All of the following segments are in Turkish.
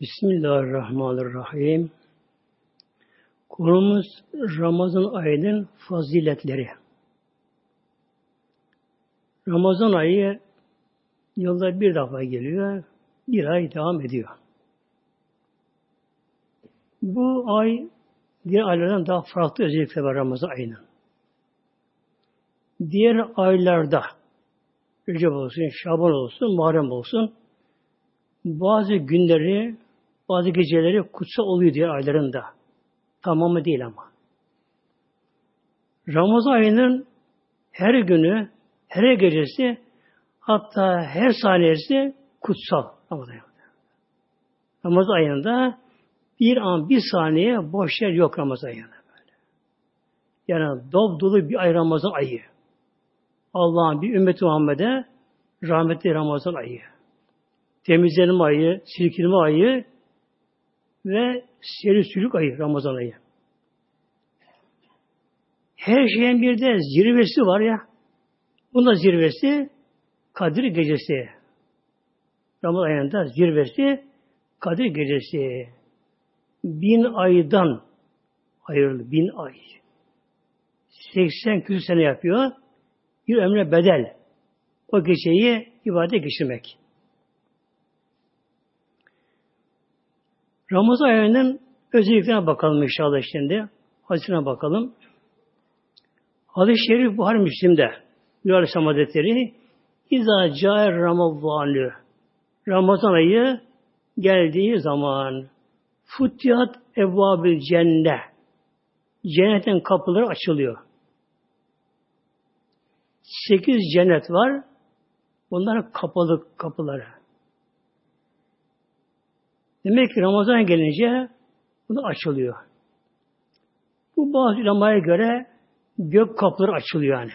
Bismillahirrahmanirrahim. Konumuz Ramazan ayının faziletleri. Ramazan ayı yılda bir defa geliyor, bir ay devam ediyor. Bu ay diğer aylardan daha farklı özellikleri var Ramazan ayının. Diğer aylarda Recep olsun, Şaban olsun, Muharrem olsun bazı günleri, bazı geceleri kutsal oluyor diğer aylarında. Tamamı değil ama. Ramazan ayının her günü, her gecesi hatta her saniyesi kutsal. Ramazan, Ramazan ayında bir an, bir saniye boş yer yok Ramazan ayında. Böyle. Yani dop dolu bir ay Ramazan ayı. Allah'ın bir ümmeti Muhammed'e rahmetli Ramazan ayı. Temizlenme ayı, silkinme ayı ve seri sülük ayı Ramazan ayı. Her şeyin bir de zirvesi var ya. Bunda zirvesi Kadir Gecesi. Ramazan ayında zirvesi Kadir Gecesi. Bin aydan ayrıldı. Bin ay. 80 küsur sene yapıyor. Bir ömre bedel. O geceyi ibadet geçirmek. Ramazan ayının özelliklerine bakalım inşallah şimdi. Hadisine bakalım. Hadis-i Şerif Buhar Müslim'de Yürü Aleyhisselam Hazretleri İzâ câer Ramazanı Ramazan ayı geldiği zaman Futtihat evvabil cennet Cennetin kapıları açılıyor. Sekiz cennet var. Bunlar kapalı kapıları. Demek ki Ramazan gelince bunu açılıyor. Bu bazı ulemaya göre gök kapıları açılıyor yani.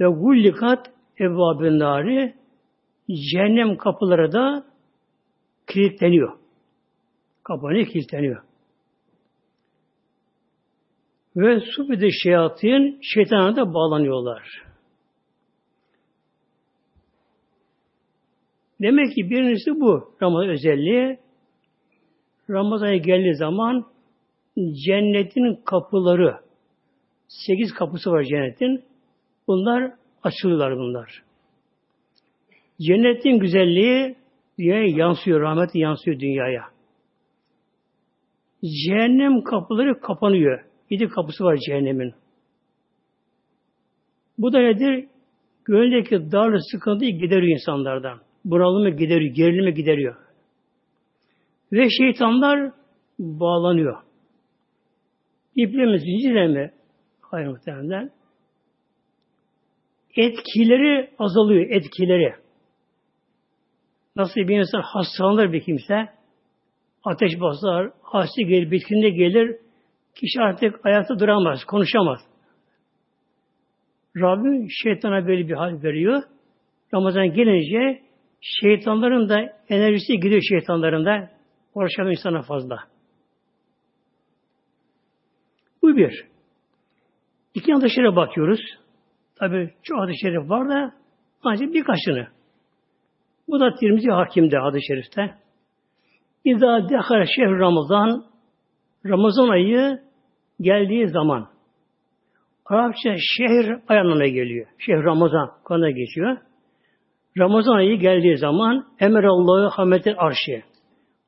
Ve gullikat evvabın nari cehennem kapıları da kilitleniyor. Kapanıyor, kilitleniyor. Ve su de şeyatın şeytana da bağlanıyorlar. Demek ki birincisi bu Ramazan özelliği. Ramazan'a geldiği zaman cennetin kapıları, sekiz kapısı var cennetin. Bunlar açılıyorlar bunlar. Cennetin güzelliği dünyaya yansıyor, rahmet yansıyor dünyaya. Cehennem kapıları kapanıyor. Yedi kapısı var cehennemin. Bu da nedir? Gönüldeki darlı sıkıntıyı gideriyor insanlardan bunalımı gideriyor, gerilimi gideriyor. Ve şeytanlar bağlanıyor. İple mi, zincirle mi? Hayır muhtemelen. Etkileri azalıyor, etkileri. Nasıl bir insan hastalanır bir kimse, ateş basar, hasta gelir, bitkinde gelir, kişi artık ayakta duramaz, konuşamaz. Rabbim şeytana böyle bir hal veriyor. Ramazan gelince Şeytanların da enerjisi gidiyor şeytanların da. Uğraşalım insana fazla. Bu bir. İki hadis bakıyoruz. Tabi çok hadis şerif var da ancak birkaçını. Bu da Tirmizi Hakim'de hadis-i şerifte. İzâ dehâle şehr Ramazan Ramazan ayı geldiği zaman Arapça şehir ay anlamına geliyor. Şehir Ramazan kanına geçiyor. Ramazan ayı geldiği zaman Allah'ı hamletin arşı.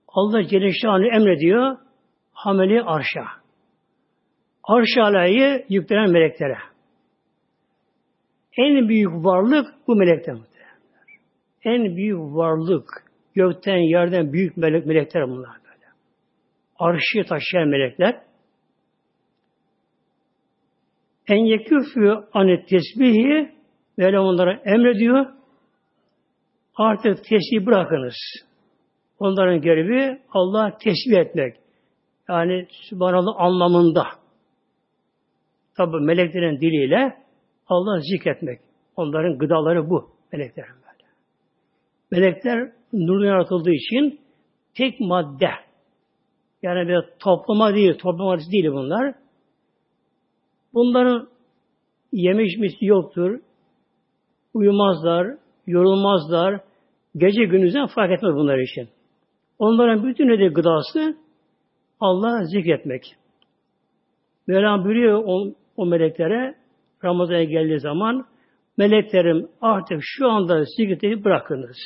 Allah Celle Şanı emrediyor hameli arşa. Arş alayı yüklenen meleklere. En büyük varlık bu melekler. En büyük varlık gökten yerden büyük melek, melekler bunlar böyle. Arşı taşıyan melekler. En yeküfü anet tesbihi Mevlam onlara emrediyor. Artık tesbih bırakınız. Onların görevi Allah tesbih etmek. Yani Sübhanallah anlamında. Tabi meleklerin diliyle Allah zikretmek. Onların gıdaları bu. Meleklerin böyle. Melekler nurdan yaratıldığı için tek madde. Yani bir toplama değil, toplama değil bunlar. Bunların yeme içmesi yoktur. Uyumazlar, yorulmazlar, Gece gündüzden fark etmez bunlar için. Onların bütün de gıdası Allah zikretmek. Mevlam buyuruyor o, o meleklere Ramazan'a geldiği zaman meleklerim artık şu anda zikreti bırakınız.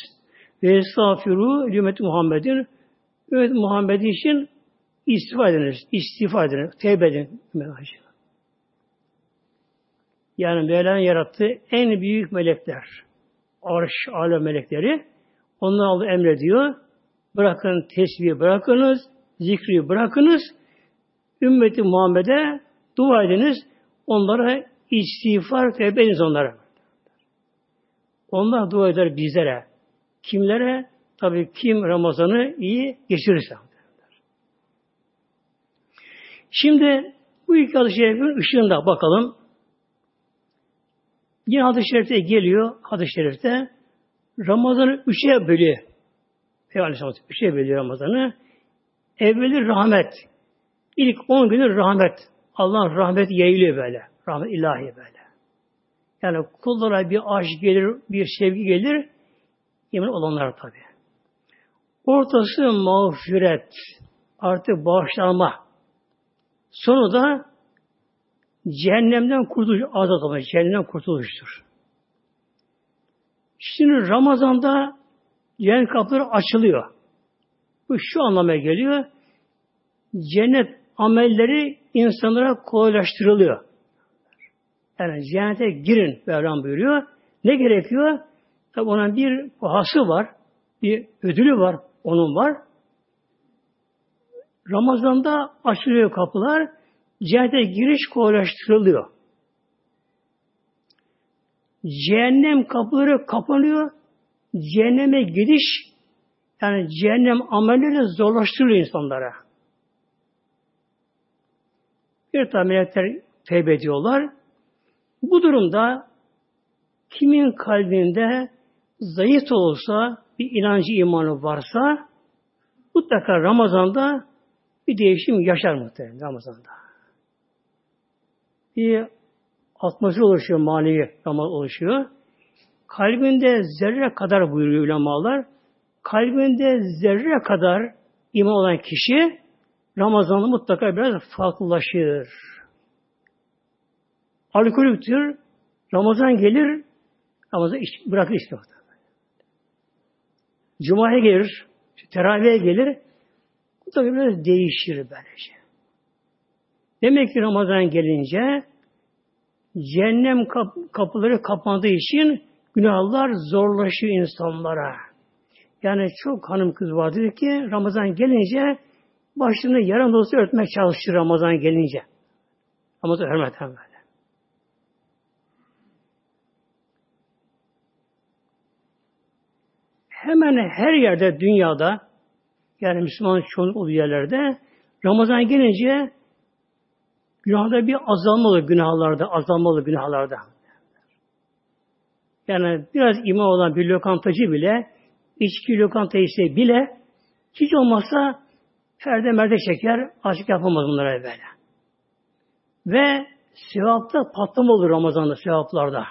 Ve estağfiru ümmet Muhammed'in ümmet Muhammed için istifa ediniz. İstifa ediniz. Tevbe edin. Yani Mevla'nın yarattığı en büyük melekler. Arş, alem melekleri. Onlar Allah emrediyor. Bırakın tesbihi bırakınız. Zikri bırakınız. Ümmeti Muhammed'e dua ediniz. Onlara istiğfar tevbe ediniz onlara. Onlar dua eder bizlere. Kimlere? Tabii kim Ramazan'ı iyi geçirirse. Şimdi bu iki hadis-i şerifin ışığında bakalım. Yine hadis-i şerifte geliyor, hadis-i şerifte Ramazan'ı üçe bölüyor. Peygamber üçe bölüyor Ramazan'ı. Evveli rahmet. İlk on günü rahmet. Allah'ın rahmeti yayılıyor böyle. Rahmet ilahi böyle. Yani kullara bir aşk gelir, bir sevgi gelir. Yemin olanlar tabi. Ortası mağfiret. Artık bağışlanma. Sonu da cehennemden kurtuluş, azat olma, cehennemden kurtuluştur. Şimdi Ramazan'da cennet kapıları açılıyor. Bu şu anlamaya geliyor. Cennet amelleri insanlara kolaylaştırılıyor. Yani cennete girin Mevlam buyuruyor. Ne gerekiyor? Tabi onun bir pahası var. Bir ödülü var. Onun var. Ramazan'da açılıyor kapılar. Cennete giriş kolaylaştırılıyor. Cehennem kapıları kapanıyor. Cehenneme gidiş yani cehennem amelleri zorlaştırılıyor insanlara. Bir tane melekler tevbe ediyorlar. Bu durumda kimin kalbinde zayıf olsa, bir inancı imanı varsa mutlaka Ramazan'da bir değişim yaşar muhtemelen Ramazan'da. Bir atmosfer oluşuyor, manevi Ramazan oluşuyor. Kalbinde zerre kadar buyuruyor ulemalar. Kalbinde zerre kadar iman olan kişi Ramazan'da mutlaka biraz farklılaşır. Alkolüktür. Ramazan gelir. Ramazan iç, bırakır işte. Cuma'ya gelir. Teravih'e gelir. Da biraz değişir böylece. Demek ki Ramazan gelince cehennem kapıları kapandığı için günahlar zorlaşıyor insanlara. Yani çok hanım kız vardır ki Ramazan gelince başını yarım olsa örtmek çalışır Ramazan gelince. Ramazan hürmeten böyle. hemen her yerde dünyada yani Müslüman çoğunluk olduğu yerlerde Ramazan gelince günahda bir azalma olur günahlarda, azalma olur günahlarda. Yani biraz iman olan bir lokantacı bile, içki lokanta bile hiç olmazsa perde merde çeker, açık yapamaz bunlara böyle. Ve sevapta patlama olur Ramazan'da sevaplarda.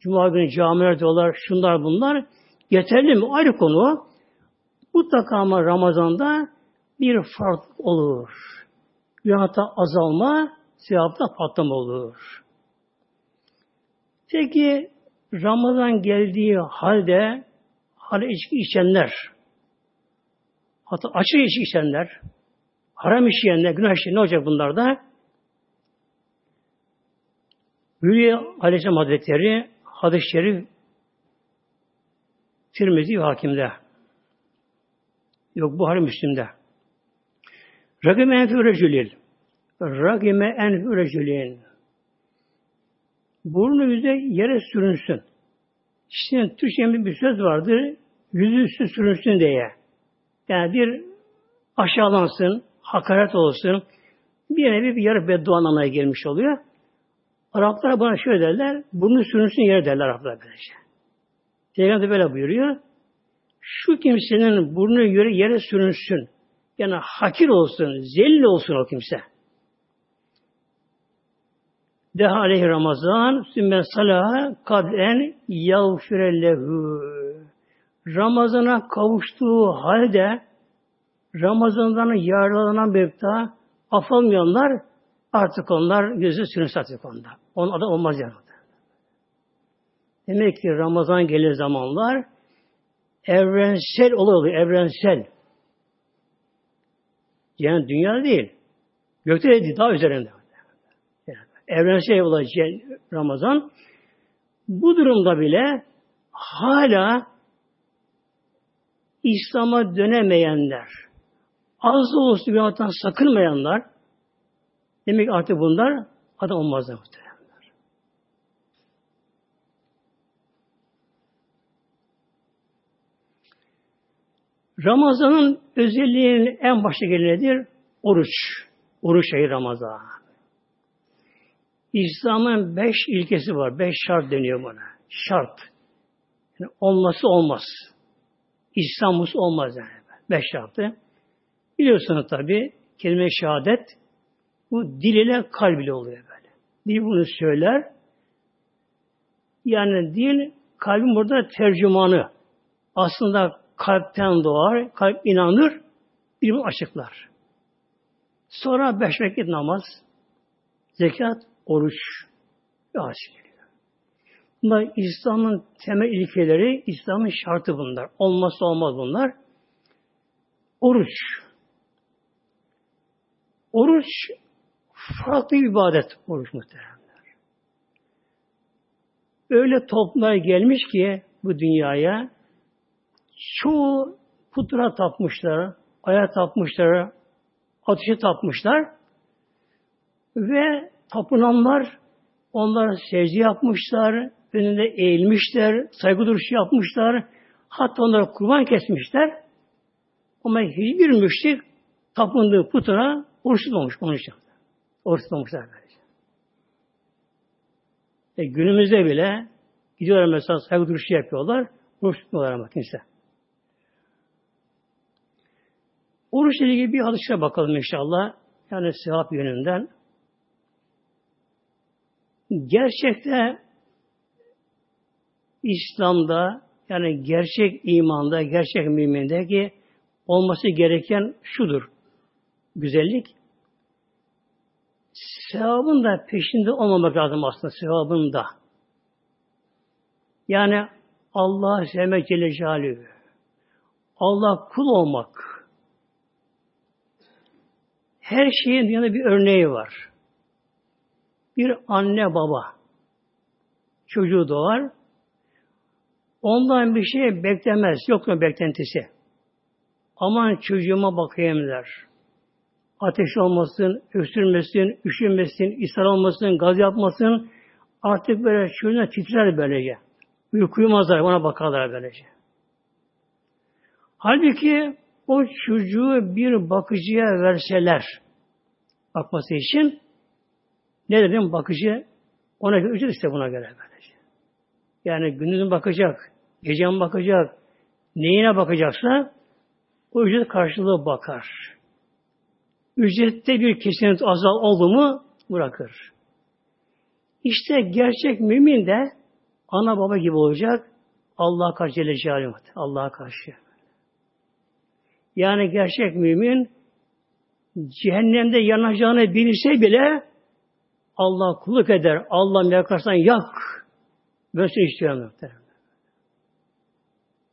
Cuma günü camiler diyorlar, şunlar bunlar. Yeterli mi? Ayrı konu. Mutlaka ama Ramazan'da bir fark olur. Günahta azalma, sevapta patlama olur. Peki Ramazan geldiği halde hala içki içenler, hatta açık içki içenler, haram işleyenler, günah işleyenler ne olacak bunlarda? Hülya Aleyhisselam Hazretleri hadis-i şerif Tirmizi ve Hakim'de. Yok Buhari Müslim'de. Ragime enfü recülil. Ragime enfü recülin. Burnu yüze yere sürünsün. İşte Türkçe'nin bir söz vardır. Yüzü üstü sürünsün diye. Yani bir aşağılansın, hakaret olsun. Bir nevi bir yarı beddua anlamına gelmiş oluyor. Araplar bana şöyle derler, burnu sürünsün yere derler Araplar böylece. Peygamber böyle buyuruyor. Şu kimsenin burnu yere, yere sürünsün. Yani hakir olsun, zelil olsun o kimse. Deha aleyhi Ramazan, sümme salaha kablen yağfirellehu. Ramazan'a kavuştuğu halde Ramazan'dan yararlanan daha afalmayanlar artık onlar gözü sürün satıyor onda. Onun adı olmaz yani. Demek ki Ramazan gelir zamanlar evrensel oluyor, evrensel. Yani dünya değil. Gökte değil, daha üzerinde. Yani evrensel olacak Ramazan. Bu durumda bile hala İslam'a dönemeyenler, az da olsun günahtan sakınmayanlar, demek artık bunlar adam olmazlar muhtemelen. Ramazan'ın özelliğinin en başta gelenedir oruç. Oruç ayı Ramazan. İslam'ın beş ilkesi var. Beş şart deniyor buna. Şart. Yani olması olmaz. İslam'ımız olmaz yani. Beş şartı. Biliyorsunuz tabi kelime şehadet bu dil ile kalb ile oluyor böyle. Dil bunu söyler. Yani dil kalbin burada tercümanı. Aslında kalpten doğar, kalp inanır, birbirini açıklar. Sonra beş vakit namaz, zekat, oruç ve geliyor. Bunlar İslam'ın temel ilkeleri, İslam'ın şartı bunlar. Olmazsa olmaz bunlar. Oruç. Oruç farklı ibadet oruç muhteremler. Öyle toplumlar gelmiş ki bu dünyaya çoğu putra tapmışlar, aya tapmışlar, ateşe tapmışlar ve tapınanlar onlar secde yapmışlar, önünde eğilmişler, saygı duruşu yapmışlar, hatta onlara kurban kesmişler. Ama hiçbir müşrik tapındığı putra oruç tutmamış onun için. Oruç tutmamışlar. E, günümüzde bile gidiyorlar mesela saygı duruşu yapıyorlar, oruç tutmuyorlar ama kimse. Oruçla ilgili bir hadise bakalım inşallah. Yani sevap yönünden. Gerçekte İslam'da yani gerçek imanda, gerçek mümindeki olması gereken şudur. Güzellik. Sevabın da peşinde olmamak lazım aslında sevabın da. Yani Allah sevmek Celle. Allah kul olmak. Her şeyin dünyada bir örneği var. Bir anne baba çocuğu doğar. Ondan bir şey beklemez. Yok mu beklentisi? Aman çocuğuma bakayım der. Ateş olmasın, öksürmesin, üşünmesin, ishal olmasın, gaz yapmasın. Artık böyle çocuğuna titrer böylece. Uyku bana bakarlar böylece. Halbuki o çocuğu bir bakıcıya verseler bakması için ne dedim bakıcı ona göre ücret iste buna göre böylece. Yani gündüzün bakacak, gecen bakacak, neyine bakacaksa o ücret karşılığı bakar. Ücrette bir kesinlik azal oldu mu bırakır. İşte gerçek mümin de ana baba gibi olacak. Allah'a karşı Celle Allah'a karşı. Yani gerçek mümin cehennemde yanacağını bilse bile Allah kulluk eder. Allah yakarsan yak. Böyle istiyor muhtemelen.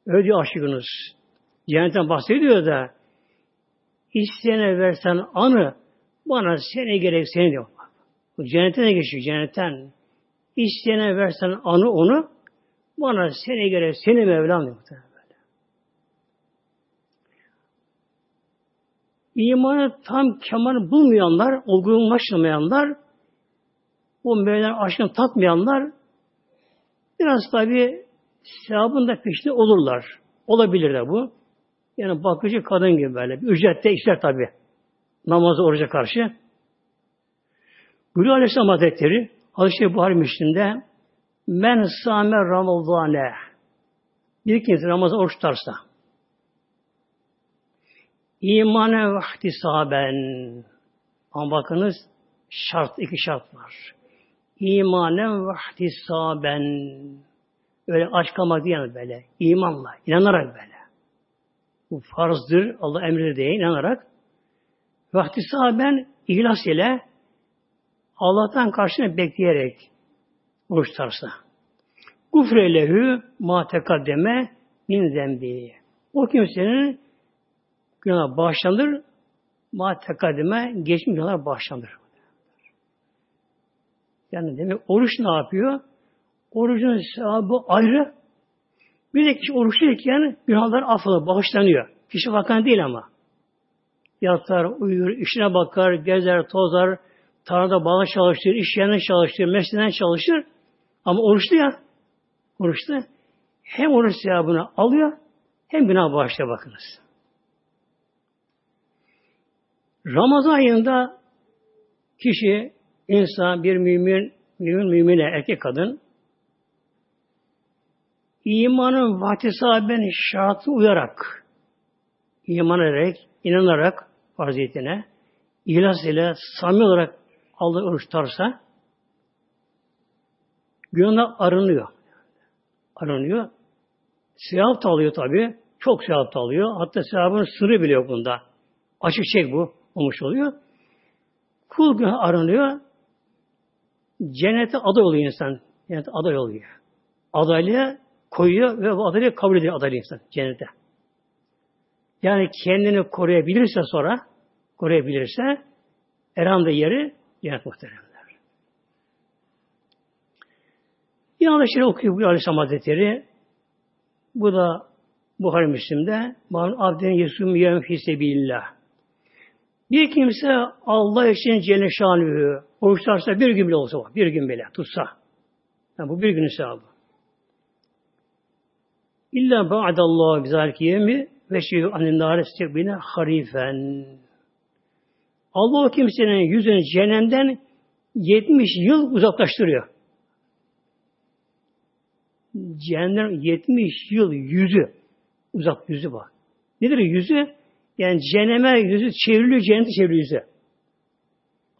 Öyle diyor aşkınız. Cennetten bahsediyor da isteyene versen anı bana seni gerek seni diyor. Cennetten geçiyor cennetten. İsteyene versen anı onu bana seni gerek seni Mevlam diyor. İmanı tam kemal bulmayanlar, olgunlaşmayanlar, o Mevla'nın aşkını tatmayanlar biraz tabi sevabın da peşinde olurlar. Olabilir de bu. Yani bakıcı kadın gibi böyle. Bir ücrette ister tabi. Namazı oruca karşı. Buyuruyor Aleyhisselam Hazretleri Hazreti Buhari Müslim'de Men sâme ramazâne bir kimse Ramazan oruç tutarsa İmane ve ihtisaben. Ama bakınız şart, iki şart var. İmanen ve ihtisaben. Öyle aç kalmak değil böyle. İmanla, inanarak böyle. Bu farzdır, Allah emri diye inanarak. Vakti sahaben ihlas ile Allah'tan karşına bekleyerek oruç tutarsa. Gufrelehü ma tekaddeme min zembi. O kimsenin günah bağışlanır, ma tekaddeme geçmiş günahlar bağışlanır. Yani demek oruç ne yapıyor? Orucun sevabı ayrı. Bir de kişi oruçluyken günahlar affolur, bağışlanıyor. Kişi bakan değil ama. Yatar, uyur, işine bakar, gezer, tozar, tarlada bağla çalıştır, iş yerine çalıştır, mesleğinden çalışır. Ama oruçlu ya, oruçlu. Hem oruç sevabını alıyor, hem günah bağışlıyor bakınız. Ramazan ayında kişi, insan, bir mümin, mümin, mümine, erkek kadın, imanın vakti sahiben şartı uyarak, iman ederek, inanarak vaziyetine, ihlas ile samimi olarak Allah oruç tutarsa, arınıyor. Arınıyor. Sevap da alıyor tabi. Çok sevap da alıyor. Hatta sevabın sırrı bile yok bunda. Açık çek bu olmuş oluyor. Kul günah aranıyor. Cennete aday oluyor insan. Cennete aday oluyor. Adaylığa koyuyor ve bu adaylığı kabul ediyor adaylı insan cennete. Yani kendini koruyabilirse sonra koruyabilirse Erham'da yeri cennet muhteremler. Yine Aleyhisselam okuyor bu Aleyhisselam Hazretleri. Bu da Buhari Müslim'de Mağun abden yesum yem fisebillah. Bir kimse Allah için Cennet Şanlı'yı oruç bir gün bile olsa bir gün bile tutsa. Yani bu bir günün sevabı. İlla ba'dallahu bizalki yemi ve şeyhu anin nâre stekbine harifen. Allah o kimsenin yüzünü cehennemden 70 yıl uzaklaştırıyor. Cehennem 70 yıl yüzü uzak yüzü var. Nedir yüzü? Yani cehenneme yüzü çevriliyor, cennete çevriliyor yüzü.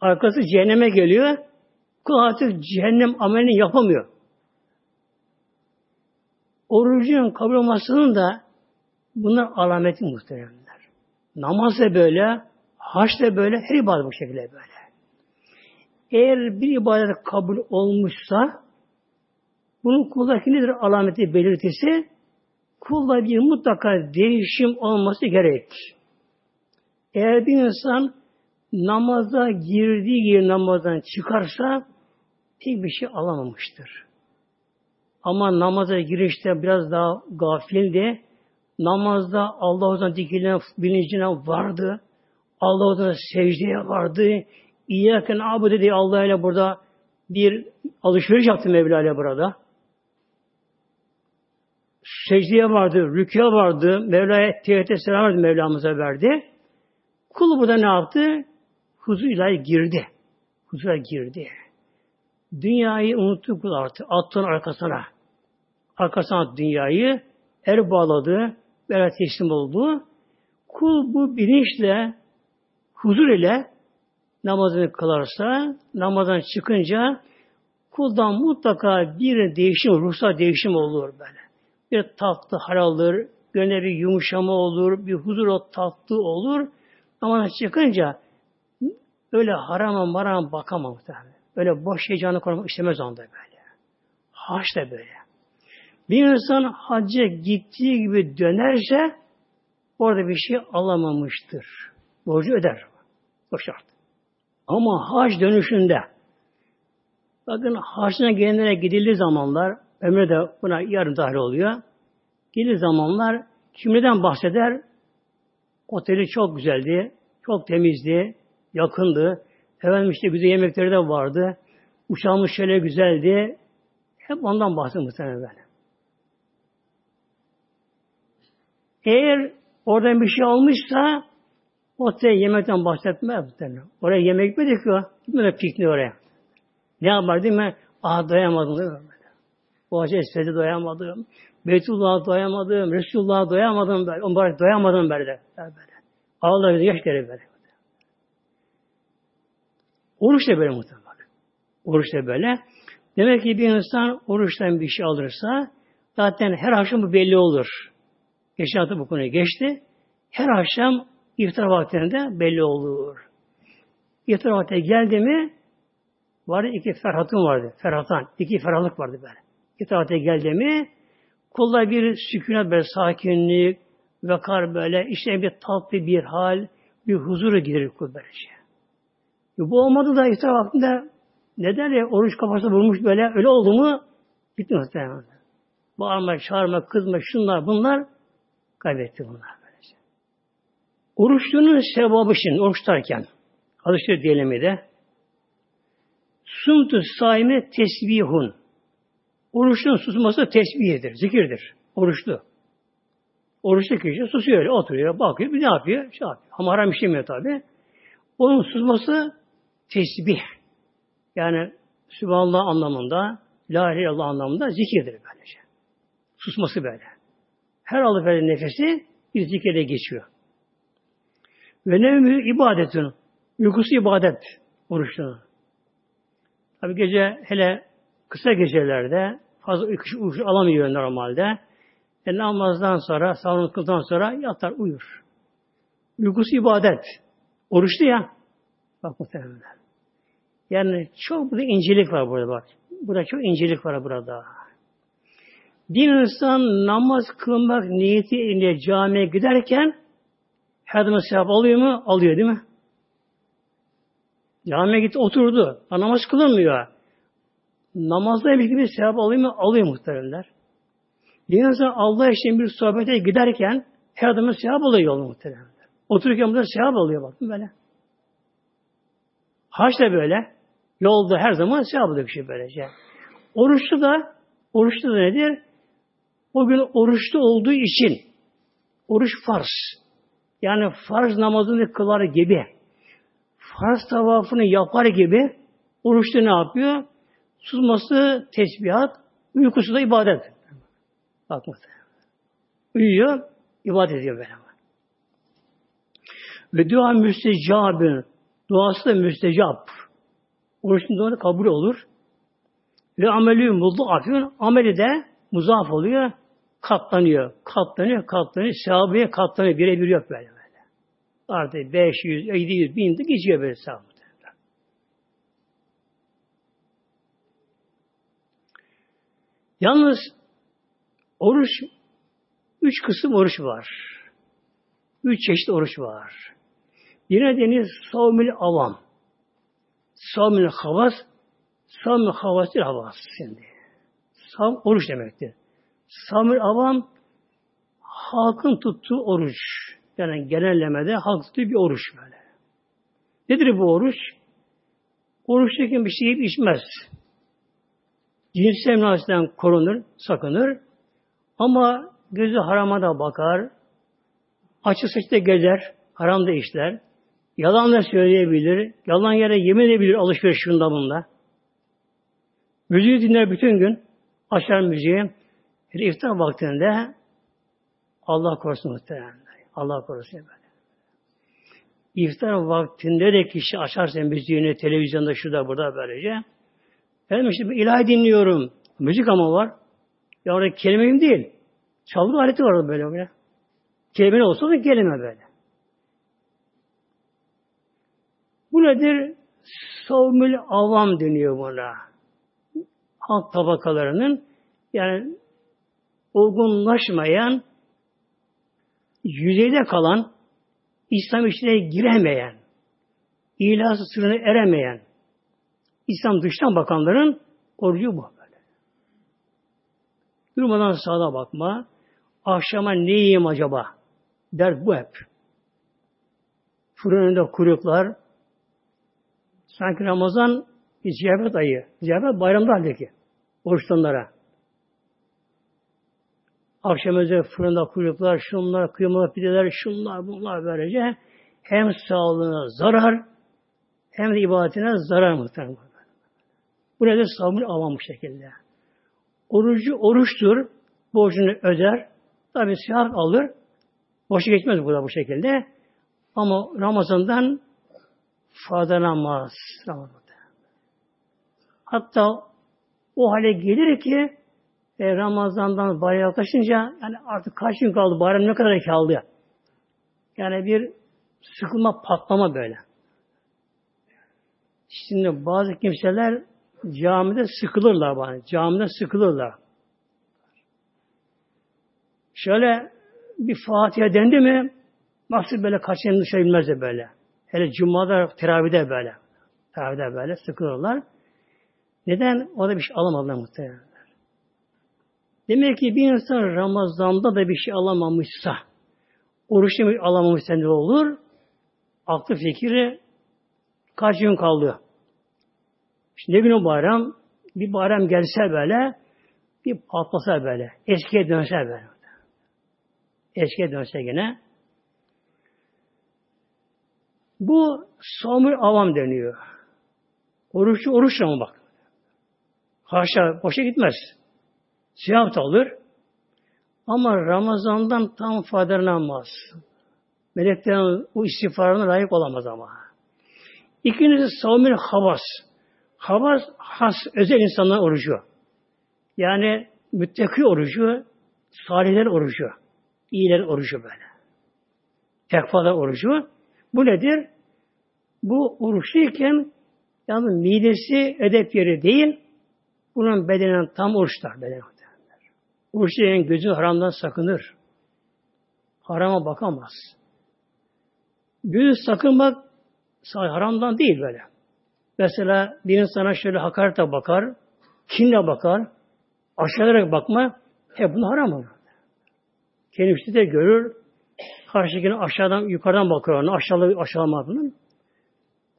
Arkası cehenneme geliyor. Kul artık cehennem amelini yapamıyor. Orucun kabul olmasının da bunlar alameti muhteremler. Namaz da böyle, haç da böyle, her ibadet bu şekilde böyle. Eğer bir ibadet kabul olmuşsa bunun kuldaki nedir alameti belirtisi? Kulda bir mutlaka değişim olması gerek. Eğer bir insan namaza girdiği gibi namazdan çıkarsa pek bir şey alamamıştır. Ama namaza girişte biraz daha gafildi. Namazda Allah Allah'tan dikilen bilincine vardı. Allah Allah'tan secdeye vardı. İyyâken abu dedi Allah ile burada bir alışveriş yaptı Mevla ile burada. Secdeye vardı, rükûya vardı, Mevla'ya tevhid selam verdi, Mevlamıza verdi. Kul burada ne yaptı? Huzur ilahi girdi. Huzura girdi. Dünyayı unuttu kul artık. Attığın arkasına. Arkasına dünyayı er bağladı. Böyle teslim oldu. Kul bu bilinçle huzur ile namazını kılarsa, namazdan çıkınca kuldan mutlaka bir değişim, ruhsal değişim olur böyle. Bir tatlı hal alır, gönle bir yumuşama olur, bir huzur o tatlı olur. Namazdan çıkınca öyle harama marama bakamam. Öyle boş heyecanı koymak istemez onda böyle. Haş da böyle. Bir insan hacca gittiği gibi dönerse orada bir şey alamamıştır. Borcu öder. O şart. Ama hac dönüşünde bakın hacına gelenlere gidildiği zamanlar ömre de buna yarım dahil oluyor. Gidildiği zamanlar kimden bahseder? Oteli çok güzeldi, çok temizdi, yakındı. Efendim işte güzel yemekleri de vardı. Uçağımız şöyle güzeldi. Hep ondan bahsediyor muhtemelen böyle. Eğer oradan bir şey almışsa otel yemekten bahsetmez. Oraya yemek gitmedik ki o. Gitmedi pikniğe oraya. Ne yapar değil mi? Ah doyamadım mi? Bu acı esfede doyamadım. Beytullah'a doyamadım. Resulullah'a doyamadım. Böyle. Onlara doyamadım böyle. böyle. Ağlar yaş gelir böyle. Oruç da böyle muhtemelen. Oruç da böyle. Demek ki bir insan oruçtan bir şey alırsa Zaten her akşam bu belli olur. Geçen hafta bu konuya geçti. Her akşam iftar vaktinde belli olur. İftar vakti geldi mi vardı iki ferhatın vardı. Ferhatan. iki ferahlık vardı böyle. İftar vakti geldi mi kulda bir sükunet böyle sakinlik, vakar böyle işte bir tatlı bir hal, bir huzuru gelir kul böylece. E bu olmadı da iftar vaktinde neden ya oruç kafasına vurmuş böyle öyle oldu mu bitti muhtemelen. Bağırma, çağırma, kızma, şunlar bunlar kaybetti bunlar böylece. Oruçluğunun sevabı için oruç tutarken hadis-i de Sumtu saime tesbihun. Oruçluğun susması tesbihdir, zikirdir. Oruçlu. Oruçlu kişi susuyor öyle, oturuyor, bakıyor, bir ne yapıyor? Şey yapıyor. Ama haram işlemiyor tabi. Onun susması tesbih. Yani Sübhanallah anlamında, La ilahe anlamında zikirdir böylece. Susması böyle. Her alıp veren nefesi bir zikirle geçiyor. Ve nevmü ibadetin. Uykusu ibadet oruçluğu. Tabi gece hele kısa gecelerde fazla uyku, uyku alamıyor normalde. E, namazdan sonra, sağlıklıdan sonra yatar, uyur. Uykusu ibadet. Oruçlu ya. Bak muhtemelen. Yani çok burada incelik var burada bak. Burada çok incelik var burada. Bir insan namaz kılmak niyetiyle camiye giderken her zaman sevap alıyor mu? Alıyor değil mi? Camiye gitti oturdu. Namaz kılınmıyor. Namazda bir gibi sevap alıyor mu? Alıyor muhteremler. İnsan Allah için bir sohbete giderken her adamın sevap alıyor yolu muhteremler. Otururken burada sevap alıyor bakın böyle. Haç da böyle. Yolda her zaman sevap alıyor bir şey böylece. Oruçlu da oruçlu da nedir? O gün oruçlu olduğu için oruç farz. Yani farz namazını kılar gibi farz tavafını yapar gibi oruçlu ne yapıyor? Susması tesbihat, uykusu da ibadet. Bak Uyuyor, ibadet ediyor böyle. Ve dua müstecabın. Duası da müstecap. Oruçun duası kabul olur. Ve amelü afiyun. Ameli de muzaf oluyor. Katlanıyor. Katlanıyor, katlanıyor. Sevabıya katlanıyor. Birebir yok böyle. böyle. Artık 500, 700, 1000 de geçiyor böyle sevabı. Yalnız oruç üç kısım oruç var. Üç çeşit oruç var. Birine deniz savmül avam. Savmül havas. Savmül havas değil havas şimdi. Sav oruç demektir. Savmül avam halkın tuttuğu oruç. Yani genellemede halk tuttuğu bir oruç böyle. Nedir bu oruç? Oruçtaki bir şey yiyip içmez. Cinsel münasebeten korunur, sakınır. Ama gözü harama da bakar. Açık saçta gezer, haram da işler. Yalan da söyleyebilir. Yalan yere yemin edebilir alışveriş şunda bunda. Müziği dinler bütün gün. Açar müziği. Bir iftar vaktinde Allah korusun muhtemelen. Allah korusun böyle. İftar vaktinde de kişi açarsa müziğini televizyonda şurada burada böylece ben işte bir ilahi dinliyorum. Müzik ama var. Ya orada kelimeyim değil. Çalgı aleti var böyle böyle. Kelime olsa da kelime böyle. Bu nedir? Savmül avam deniyor buna. Halk tabakalarının yani olgunlaşmayan, yüzeyde kalan, İslam içine giremeyen, ilahsı sırrına eremeyen, İslam dıştan bakanların orucu bu böyle. Durmadan sağda bakma. Akşama ne yiyeyim acaba? Dert bu hep. Fırın önünde kuyruklar. Sanki Ramazan bir ziyafet ayı. Ziyafet bayramda halbuki. Oruçlanlara. Akşam özel fırında kuyruklar, şunlar, kıymalı pideler, şunlar, bunlar böylece hem sağlığına zarar hem de ibadetine zarar muhtemelen. Bu nedir? Sabır avam bu şekilde. Orucu oruçtur. Borcunu öder. Tabi siyah alır. Boşu geçmez burada bu şekilde. Ama Ramazan'dan faydalanmaz. Ramazan'da. Hatta o hale gelir ki E, Ramazan'dan bayram yaklaşınca yani artık kaç gün kaldı, bayram ne kadar kaldı? Yani bir sıkılma, patlama böyle. Şimdi bazı kimseler camide sıkılırlar bana. Camide sıkılırlar. Şöyle bir Fatiha dendi mi nasıl böyle kaçın dışarı inmez de böyle. Hele Cuma'da, teravide böyle. Teravide böyle sıkılırlar. Neden? O da bir şey alamadılar muhtemelen. Demek ki bir insan Ramazan'da da bir şey alamamışsa, oruçta alamamışsa ne olur? Aklı fikri kaç gün kaldı? Şimdi ne gün o bayram? Bir bayram gelse böyle, bir patlasa böyle, eskiye dönse böyle. Eskiye dönse gene. Bu somur avam deniyor. Oruçlu oruçla mı bak? Haşa boşa gitmez. Sevap da olur. Ama Ramazan'dan tam faydalanamaz. Meleklerin o istiğfarına layık olamaz ama. İkincisi savmir havas. Havas has, özel insanların orucu. Yani müttaki orucu, salihler orucu, iyiler orucu böyle. Tekvalar orucu. Bu nedir? Bu oruçluyken yani midesi edep yeri değil, bunun bedenen tam oruçlar. Beden. Oruçluyken gözü haramdan sakınır. Harama bakamaz. Gözü sakınmak haramdan değil böyle. Mesela bir insana şöyle hakarete bakar, kinle bakar, aşağılarak bakma, hep bunu haram olur. Kendisi de görür, karşıdakine aşağıdan, yukarıdan bakar onu, aşağılı, aşağılama bunu.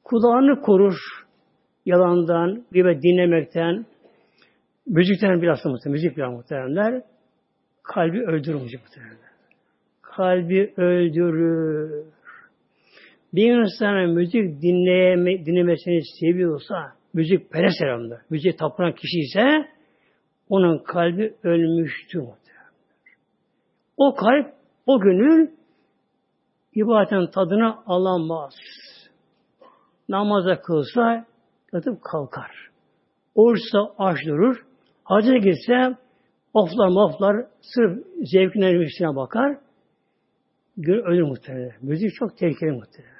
Kulağını korur, yalandan, gibi dinlemekten, müzikten biraz muhtemelen, müzik biraz muhtemelenler, kalbi öldürür muhtemelen. Kalbi öldürür. Bir insana müzik dinleyeme, dinlemesini seviyorsa, müzik pere selamdır. Müzik tapınan kişi ise onun kalbi ölmüştür. O kalp, o gönül ibadetin tadını alamaz. Namaza kılsa yatıp kalkar. Oruçsa aç durur. Hacca gitse oflar maflar sırf zevkine bakar. Ölür muhtemelen. Müzik çok tehlikeli muhtemelen.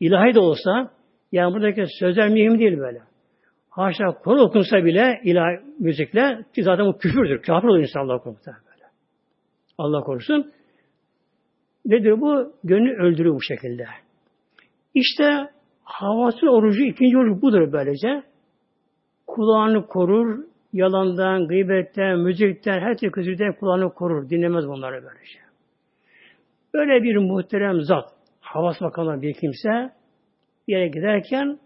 İlahi de olsa yani buradaki sözler mühim değil böyle. Haşa Kur'an okunsa bile ilahi müzikle ki zaten bu küfürdür. Kafir olur insan Allah böyle. Allah korusun. Nedir bu? Gönlü öldürüyor bu şekilde. İşte havasın orucu ikinci orucu budur böylece. Kulağını korur, yalandan, gıybetten, müzikten, her türlü kötülükten kulağını korur. Dinlemez bunları böylece. Böyle bir muhterem zat havas makamına bir kimse bir yere giderken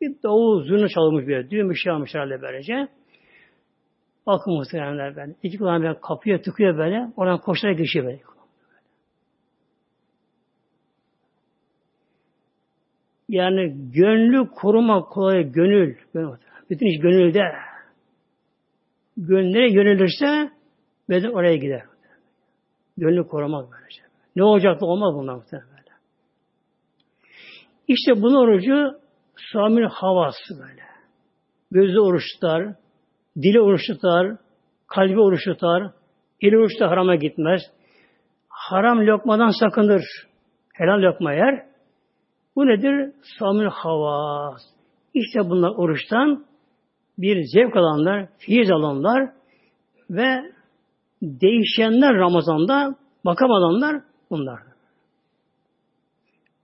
bir davul zurna çalmış bir düğün bir şey almış herhalde böylece. Bakın muhteremler ben. İki kulağını ben kapıya tıkıyor böyle. Oradan koşarak geçiyor böyle. Yani gönlü koruma kolay gönül. Bütün iş gönülde. Gönlüne yönelirse beden oraya gider. Gönlü korumak böylece. Ne olacak da olmaz bundan muhtemelen. İşte bunun orucu samir havası böyle. Gözü oruç tutar, dili oruç tutar, kalbi oruç tutar, eli oruç da harama gitmez. Haram lokmadan sakınır. Helal lokma yer. Bu nedir? Samir havas. İşte bunlar oruçtan bir zevk alanlar, fiiz alanlar ve değişenler Ramazan'da bakamadanlar bunlar.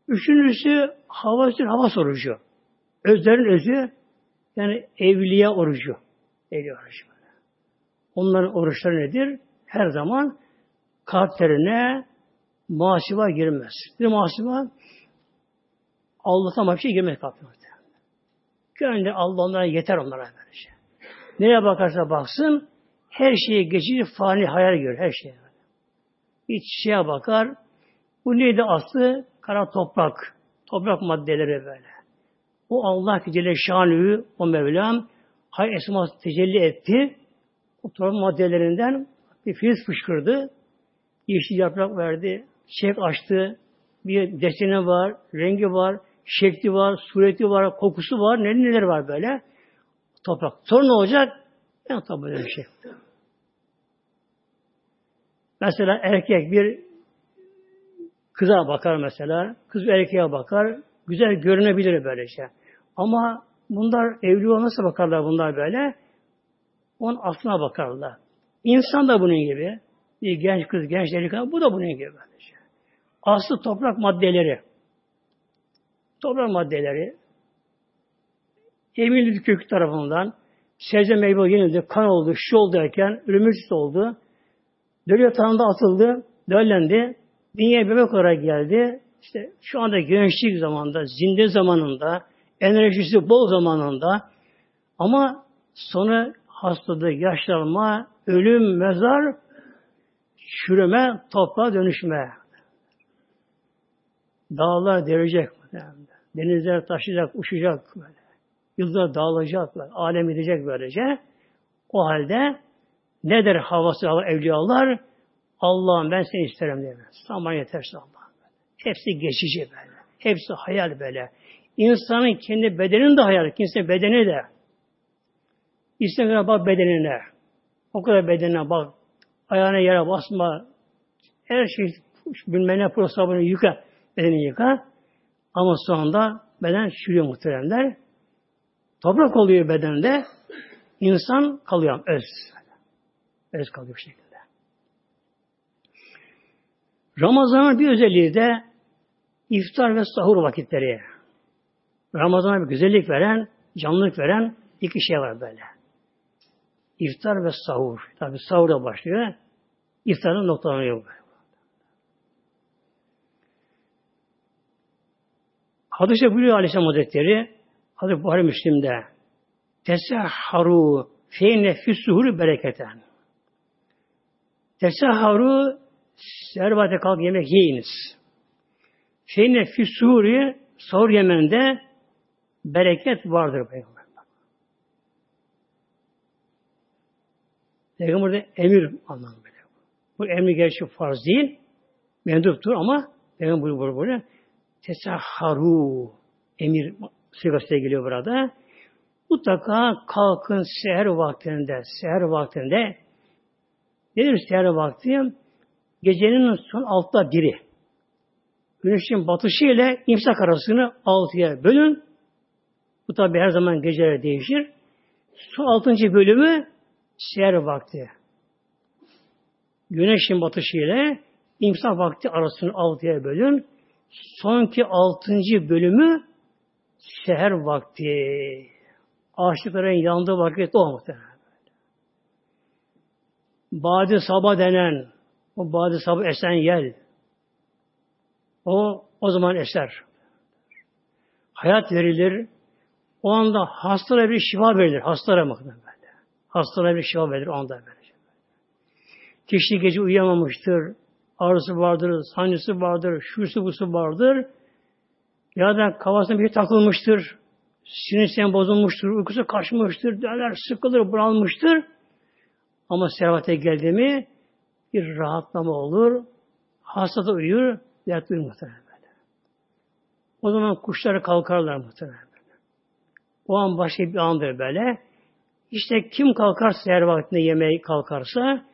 Üçüncüsü havasır havas orucu. Özlerin özü yani evliya orucu. Evliya orucu. Onların oruçları nedir? Her zaman kalplerine masiva girmez. Bir masiva Allah'tan başka şey girmez kalplerine. Gönlü Allah onlara yeter onlara böylece. Nereye bakarsa baksın her şeyi geçici fani hayal görür her şeye. Şeye bakar. Bu neydi aslı? Kara toprak. Toprak maddeleri böyle. O Allah ki Celle Şanlı'yı o Mevlam hay esması tecelli etti. O toprak maddelerinden bir filiz fışkırdı. Yeşil yaprak verdi. Çiçek açtı. Bir deseni var, rengi var, şekli var, sureti var, kokusu var, neler neler var böyle. Toprak. Sonra ne olacak? Ben tabi bir şey. Mesela erkek bir kıza bakar mesela. Kız erkeğe bakar. Güzel görünebilir böylece. Ama bunlar evli nasıl bakarlar bunlar böyle? Onun aklına bakarlar. İnsan da bunun gibi. Bir genç kız, genç delikanlı bu da bunun gibi böylece. Aslı toprak maddeleri. Toprak maddeleri Emin kök tarafından sebze meyve yenildi, kan oldu, şu oldu derken ölümsüz oldu. Döl yatağında atıldı, döllendi. Dünya bebek olarak geldi. İşte şu anda gençlik zamanında, zinde zamanında, enerjisi bol zamanında ama sonra hastalığı, yaşlanma, ölüm, mezar, çürüme, toprağa dönüşme. Dağlar derecek. Denizler taşıyacak, uçacak böyle. Yıldızlar dağılacaklar. Alem gidecek böylece. O halde ne der havası evliyalar? Allah'ım ben seni isterim diye. Zaman yeterse Allah. Hepsi geçici böyle. Hepsi hayal böyle. İnsanın kendi bedenini de hayal. Kimse bedeni de. İstediğine bak bedenine. O kadar bedenine bak. Ayağına yere basma. Her şey bilmene prostabını yıka. Bedeni yıka. Ama sonunda beden çürüyor muhteremler. Toprak oluyor bedende. insan kalıyor öz. Öz kalıyor bu şekilde. Ramazan'ın bir özelliği de iftar ve sahur vakitleri. Ramazan'a bir güzellik veren, canlılık veren iki şey var böyle. İftar ve sahur. Tabi sahur da başlıyor. İftarın noktalanıyor. Hadis-i buyuruyor Aleyhisselam Hazretleri Hazreti Buhari Müslim'de Tesahharu feyne füssuhuru bereketen. Tesahharu servate kalk yemek yiyiniz. Feyne füssuhuru sahur yemende bereket vardır Peygamber. Peygamber'de emir anlamı böyle. Bu emri gerçi farz değil. Menduptur ama Peygamber buyuruyor böyle. Tesahharu emir sigası geliyor burada. Mutlaka kalkın seher vaktinde, seher vaktinde nedir seher vakti? Gecenin son altta biri. Güneşin batışı ile imsak arasını altıya bölün. Bu tabi her zaman geceler değişir. Son altıncı bölümü seher vakti. Güneşin batışı ile imsak vakti arasını altıya bölün. Sonki altıncı bölümü seher vakti aşıkların yandığı vakit o muhtemelen. Badi sabah denen o badi sabah esen yel o o zaman eser. Hayat verilir. O anda hastalara bir şifa verilir. Hastalara muhtemelen. Hastalara bir şifa verilir o anda böyle. Kişi gece uyuyamamıştır. Ağrısı vardır, sancısı vardır, şusu busu vardır. Ya da kafasına bir şey takılmıştır. Sinir sistemi bozulmuştur. Uykusu kaçmıştır. Derler sıkılır, bunalmıştır. Ama servete geldi mi bir rahatlama olur. Hasta da uyur. Dert uyur muhtemelen. O zaman kuşları kalkarlar muhtemelen böyle. O an başka bir andır böyle. İşte kim kalkar seher vaktinde yemeği kalkarsa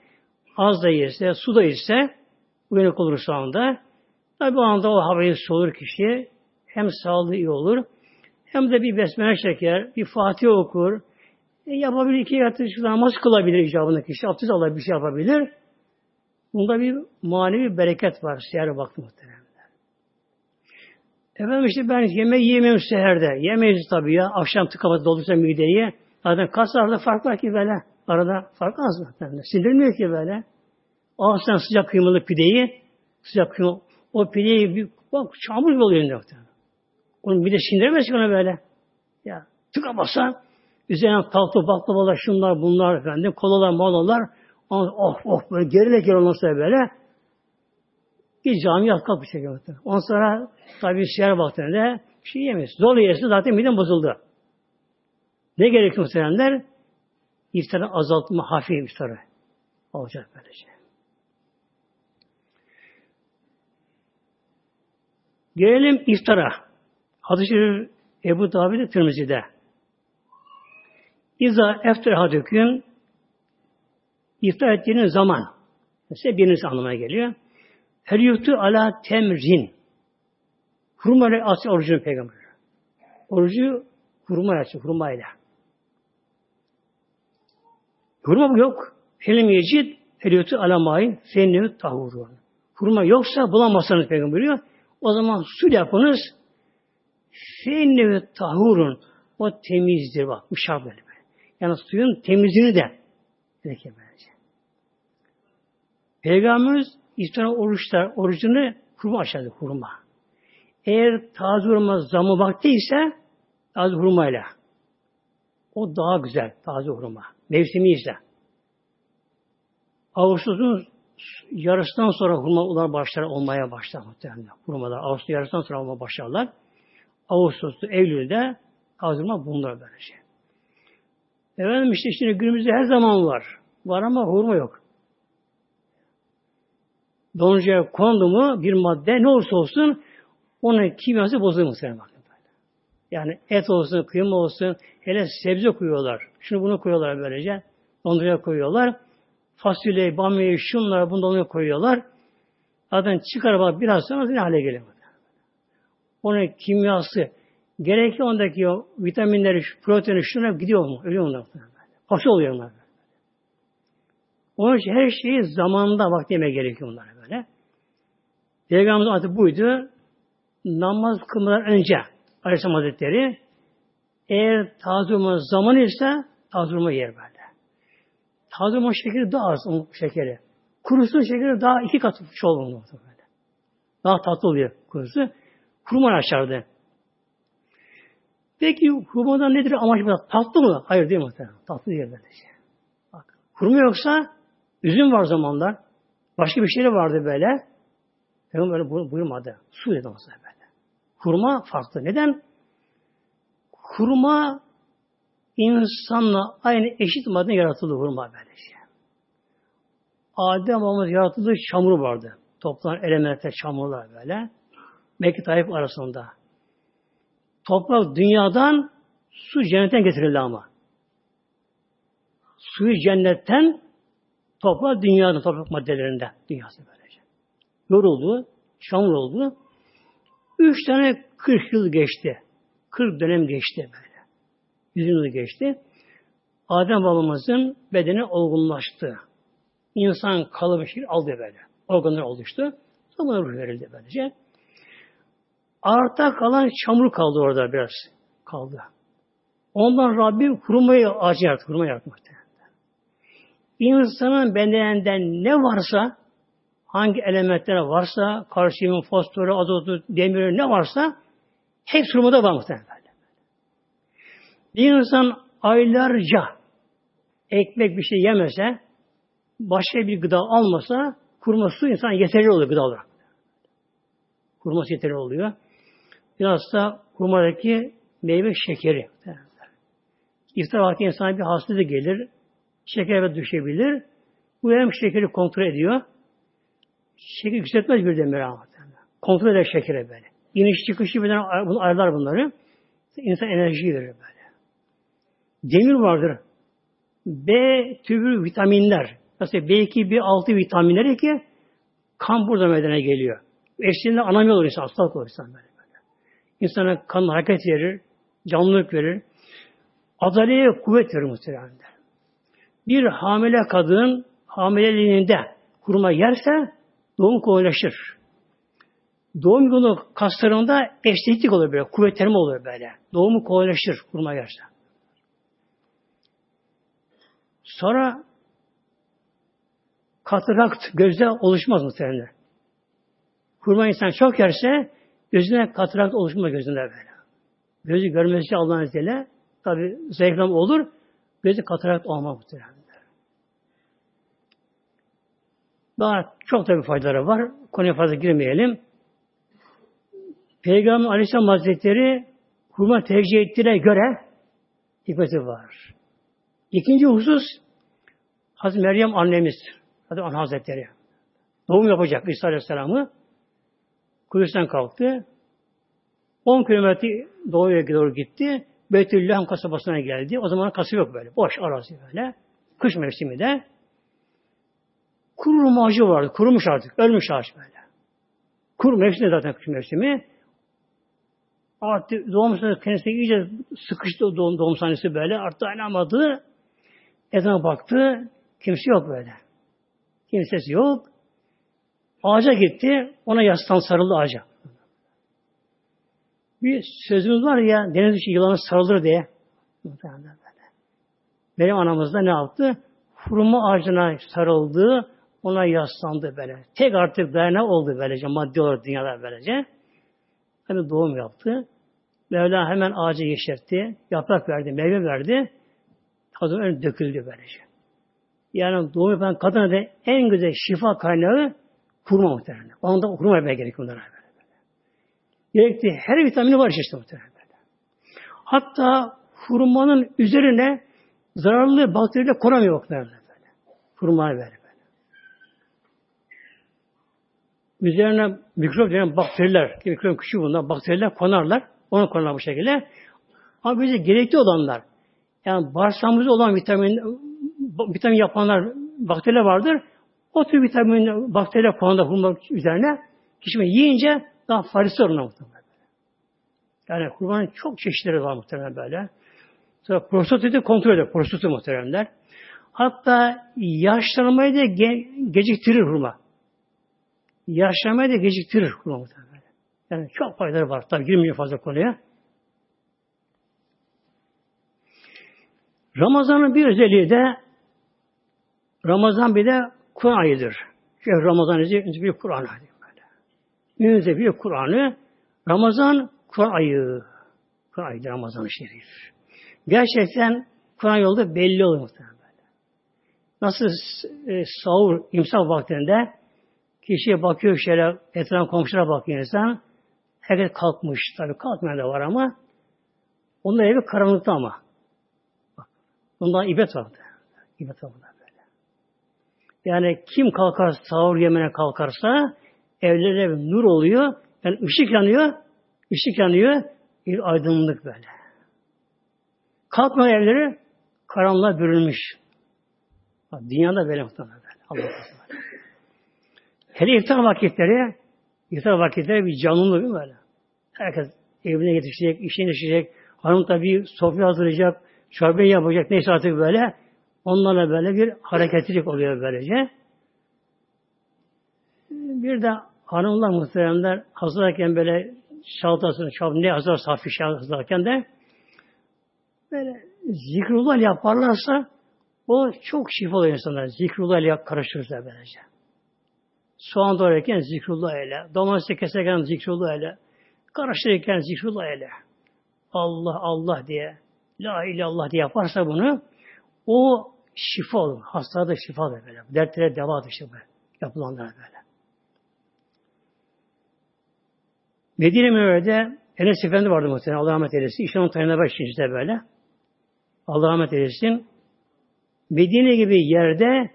az da yerse, su da içse uyanık olur şu anda. Tabi o anda o havayı solur kişi hem sağlığı iyi olur, hem de bir besmele çeker, bir Fatih okur, e, yapabilir iki yatış namaz kılabilir icabında kişi, abdest alabilir, bir şey yapabilir. Bunda bir manevi bereket var seher vakti muhtemelen. Efendim işte ben yemek yiyemiyorum seherde. Yemeyiz tabii ya. Akşam tıkaması doldursa mideyi. Zaten kaslarda fark var ki böyle. Arada fark az mı? Sindirmiyor ki böyle. Al sen sıcak kıymalı pideyi. Sıcak kıymalı. O pideyi bir, bak çamur gibi oluyor muhtemelen. Onu bir de sindiremez ki ona böyle. Ya tıka basa üzerine tatlı baklavalar şunlar bunlar efendim kolalar molalar oh oh böyle gerile geri ondan sonra böyle bir cami yat kalk bir şey yaptı. Ondan sonra tabi şehir vaktinde bir şey yemeyiz. Zor yerse zaten midem bozuldu. Ne gerekiyor muhtemelenler? İftarı azaltma hafif iftarı olacak böylece. Gelelim iftara. Hadis-i Ebu Davi'de Tirmizi'de. İza eftir hadüküm iftar ettiğiniz zaman mesela biriniz anlamaya geliyor. Her yuttu ala temrin. Hurma ile asıl orucunu peygamber. Orucu hurma açıyor, hurmayla. Hurma yok. Helim yecid heliyatı alamayın fennü tahurun. Hurma yoksa bulamazsanız peygamber buyuruyor. O zaman su yapınız fennü tahurun. O temizdir bak. Bu şart böyle. Yani suyun temizliğini de bence. Peygamberimiz iftar oruçlar, orucunu hurma aşağıdı, hurma. Eğer taze hurma zamı vakti ise taze hurmayla. O daha güzel, taze hurma. Mevsimi ise. Ağustos'un yarısından sonra hurmalar başlar olmaya başlar muhtemelen. Hurmalar Ağustos yarısından sonra olmaya başlarlar. Ağustos'ta, Eylül'de taze hurma bulunur böylece. Efendim işte şimdi günümüzde her zaman var. Var ama hurma yok. Dondurucuya kondu mu bir madde ne olursa olsun onun kimyası bozulur muhtemelen. Yani et olsun, kıyma olsun, hele sebze koyuyorlar. Şunu bunu koyuyorlar böylece. Dondurucuya koyuyorlar. Fasulyeyi, bamyayı, şunları bunu dondurucuya koyuyorlar. Zaten çıkar bak biraz sonra ne hale geliyor. Onun kimyası, gerekli ondaki o vitaminleri, proteini, şuna gidiyor mu? Ölüyor mu? Paşa oluyor onlar. Onun için her şeyi zamanında vakti yeme gerekiyor bunlar böyle. Peygamberimizin adı buydu. Namaz kılmadan önce Aleyhisselam Hazretleri eğer taze olma zamanı ise taze olma yer böyle. Taze olma şekeri daha az onun şekeri. Kurusun şekeri daha iki kat çoğu böyle. Daha tatlı oluyor kurusu. Hurma açardı. Peki hurmadan nedir amaç? Tatlı mı? Hayır değil mi? Tatlı değil böylece. Bak, hurma yoksa üzüm var zamanlar. Başka bir şey vardı böyle. Peygamber böyle buyurmadı. Su dedi mesela böyle. Hurma farklı. Neden? Hurma insanla aynı eşit madde yaratıldı hurma böylece. Adem babamız yaratıldığı çamur vardı. Toplanan elementler, çamurlar böyle. Mekke Tayyip arasında. Toprak dünyadan, su cennetten getirildi ama. Suyu cennetten, toprak dünyadan, toprak maddelerinde. Dünyası böylece. Yoruldu, çamur oldu. Üç tane kırk yıl geçti. Kırk dönem geçti böyle. Yüz yıl geçti. Adem babamızın bedeni olgunlaştı. İnsan kalıbı şey aldı böyle. Organlar oluştu. Sonra ruh verildi böylece. Arta kalan çamur kaldı orada biraz. Kaldı. Ondan Rabbim hurmayı ağacı yarattı. Hurma yarattı İnsanın bedeninden ne varsa hangi elementler varsa kalsiyum, fosforu, azotu, demiri ne varsa hepsi hurmada var muhtemelen. Bir insan aylarca ekmek bir şey yemese, başka bir gıda almasa, kurma su insan yeterli oluyor gıda olarak. Kurması yeterli oluyor. Biraz da hurmadaki meyve şekeri. İftar vakti insana bir hastalığı gelir. Şeker düşebilir. Bu hem şekeri kontrol ediyor. Şeker yükseltmez bir demir Kontrol eder şekere böyle. İniş çıkışı birden ayarlar bunları. İnsan enerji verir böyle. Demir vardır. B türü vitaminler. Mesela B2, B6 vitaminleri ki kan burada meydana geliyor. Eşliğinde anamıyor olur insan, hastalık olur insan böyle. İnsana kan hareket verir, canlılık verir. Adaleye kuvvet verir muhtemelen. Bir hamile kadın hamileliğinde kurma yerse doğum kolaylaşır. Doğum günü kaslarında esneklik olur böyle, kuvvetlenme olur böyle. Doğumu kolaylaşır kurma yerse. Sonra katarakt gözde oluşmaz muhtemelen. Kurma insan çok yerse Gözüne katarakt oluşma gözünde böyle. Gözü görmesi Allah'ın izniyle tabi zayıflama olur. Gözü katarakt olmaz muhtemelen. Daha çok tabi faydaları var. Konuya fazla girmeyelim. Peygamber Aleyhisselam Hazretleri hurma tercih ettiğine göre hikmeti var. İkinci husus Hazreti Meryem annemiz Hazreti Hazretleri. Doğum yapacak İsa Aleyhisselam'ı Kudüs'ten kalktı. 10 kilometre doğuya doğru gitti. Beytüllahim kasabasına geldi. O zaman kasaba yok böyle. Boş arazi böyle. Kış mevsimi de. Kuru ağacı vardı. Kurumuş artık. Ölmüş ağaç böyle. Kuru mevsimi zaten kış mevsimi. Artık doğum sahnesi kendisine iyice sıkıştı doğum, doğum sahnesi böyle. Artık dayanamadı. Ezana baktı. Kimse yok böyle. Kimsesi yok. Ağaca gitti. Ona yastan sarıldı ağaca. Bir sözümüz var ya deniz içi yılanı sarılır diye. Benim anamız da ne yaptı? Hurma ağacına sarıldı. Ona yaslandı böyle. Tek artık dayana oldu böylece. Maddi olarak dünyada böylece. Hani doğum yaptı. Mevla hemen ağacı yeşertti. Yaprak verdi, meyve verdi. Kadın önü döküldü böylece. Yani doğum yapan kadına da en güzel şifa kaynağı hurma muhtemelen. Onda hurma yapmaya gerek bunlara Gerekli her vitamini var işte muhtemelen. Hatta hurmanın üzerine zararlı bakteriyle konamıyor muhtemelen böyle. Hurmayı böyle. böyle. Üzerine mikrop denen bakteriler, mikrop küçük bunlar, bakteriler konarlar. Onu konarlar bu şekilde. Ama bize gerekli olanlar, yani bağırsağımızda olan vitamin, vitamin yapanlar, bakteriler vardır. O tür vitamin, bakteriler konanda bulmak üzerine kişi yiyince daha faydası olur muhtemelen. Yani kurbanın çok çeşitleri var muhtemelen böyle. Sonra prostatı kontrol ediyor. Prostatı muhteremler. Hatta yaşlanmayı da ge geciktirir hurma. Yaşlanmayı da geciktirir hurma muhtemelen. Yani çok faydaları var. Tabi girmiyor fazla konuya. Ramazan'ın bir özelliği de Ramazan bir de Kur'an ayıdır. Şehir Ramazan bir Kur'an ayı. Bir Kur'an'ı Ramazan Kur'an ayı. Kur'an ayı Ramazan-ı Şerif. Gerçekten Kur'an yolda belli oluyor muhtemelen. Nasıl e, sahur, imsak vaktinde kişiye bakıyor şöyle etrafına komşulara bakıyor insan. Herkes kalkmış. Tabii kalkmayan da var ama onlar evi karanlıkta ama. Bak, bundan ibret vardı. İbret var böyle. Yani kim kalkar sahur yemene kalkarsa evlere nur oluyor. Yani ışık yanıyor. ışık yanıyor. Bir aydınlık böyle. Kalkma evleri karanlığa bürünmüş. Dünyada böyle muhtemelen böyle. Allah Hele iftar vakitleri iftar vakitleri bir canlılık böyle? Herkes evine yetişecek, işine yetişecek. Hanım tabi sofra hazırlayacak, çorbayı yapacak, neyse artık böyle. Onlarla böyle bir hareketlilik oluyor böylece. Bir de hanımlar muhteremler hazırlarken böyle şaltasını, çal, ne hazır safi hazırlarken de böyle zikrullah yaparlarsa o çok şifa oluyor insanlar. Zikrullah ile karıştırırsa böylece. Soğan doğrarken zikrullah ile, domates keserken zikrullah ile, karıştırırken zikrullah ile, Allah Allah diye, La ilallah diye yaparsa bunu, o şifa olur. Hastalığa şifa olur böyle. Dertlere deva işte böyle. Yapılanlar böyle. Medine Münevver'de Enes Efendi vardı muhtemelen. Allah rahmet eylesin. İşte onun tayına başlayınca böyle. Allah rahmet eylesin. Medine gibi yerde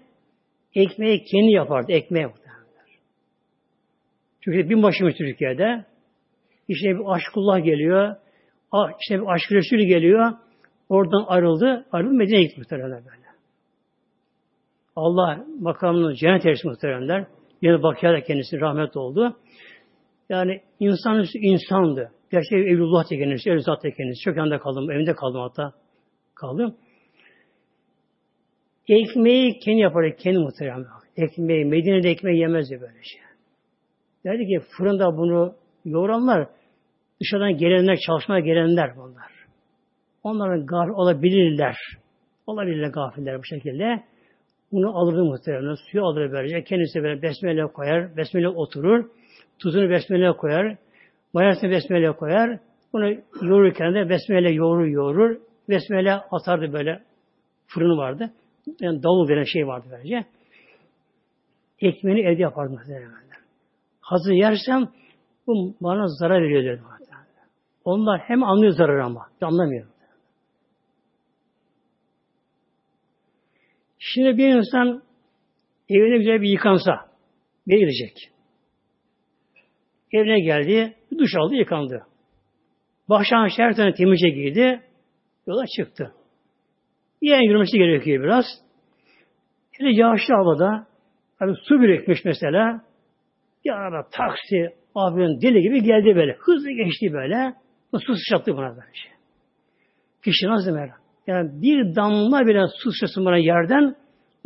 ekmeği kendi yapardı. Ekmeği muhtemelen. Çünkü bin başımız Türkiye'de. İşte bir aşkullah geliyor. İşte bir aşk Resulü geliyor. Oradan ayrıldı. Ayrıldı Medine'ye gitti muhtemelen böyle. Allah makamını cennet erişti muhteremler. Yine bakıya kendisi rahmet oldu. Yani insan insandı. Gerçekten Evlullah da kendisi, Evlullah da kendisi. Çok yanında kaldım, evinde kaldım hatta kaldım. Ekmeği kendi yapar, kendi muhterem. Ekmeği, Medine'de ekmeği yemezdi böyle şey. Derdi ki fırında bunu yoğuranlar dışarıdan gelenler, çalışmaya gelenler bunlar. Onların gafil olabilirler. Olabilirler gafiller bu şekilde. Bunu alırdı muhtemelen. Suyu alır böylece. Kendisi böyle besmele koyar. Besmele oturur. Tuzunu besmele koyar. Mayasını besmele koyar. Bunu yoğururken de besmele yoğurur yoğurur. Besmele atardı böyle fırını vardı. Yani davul denen şey vardı böylece. Ekmeğini evde yapardı muhtemelen. Hazır yersem bu bana zarar veriyor dedi. Onlar hem anlıyor zarar ama anlamıyor. Şimdi bir insan evine güzel bir yıkansa bir gidecek. Evine geldi, duş aldı, yıkandı. Baştan her tane temizce giydi, yola çıktı. Yani yürümesi gerekiyor biraz. Hele yağışlı havada Tabi su birikmiş mesela. Bir araba taksi, abinin deli gibi geldi böyle. Hızlı geçti böyle. Su sıçrattı buna böyle şey. Kişi nasıl merak? Yani bir damla bile su sıçrasın bana yerden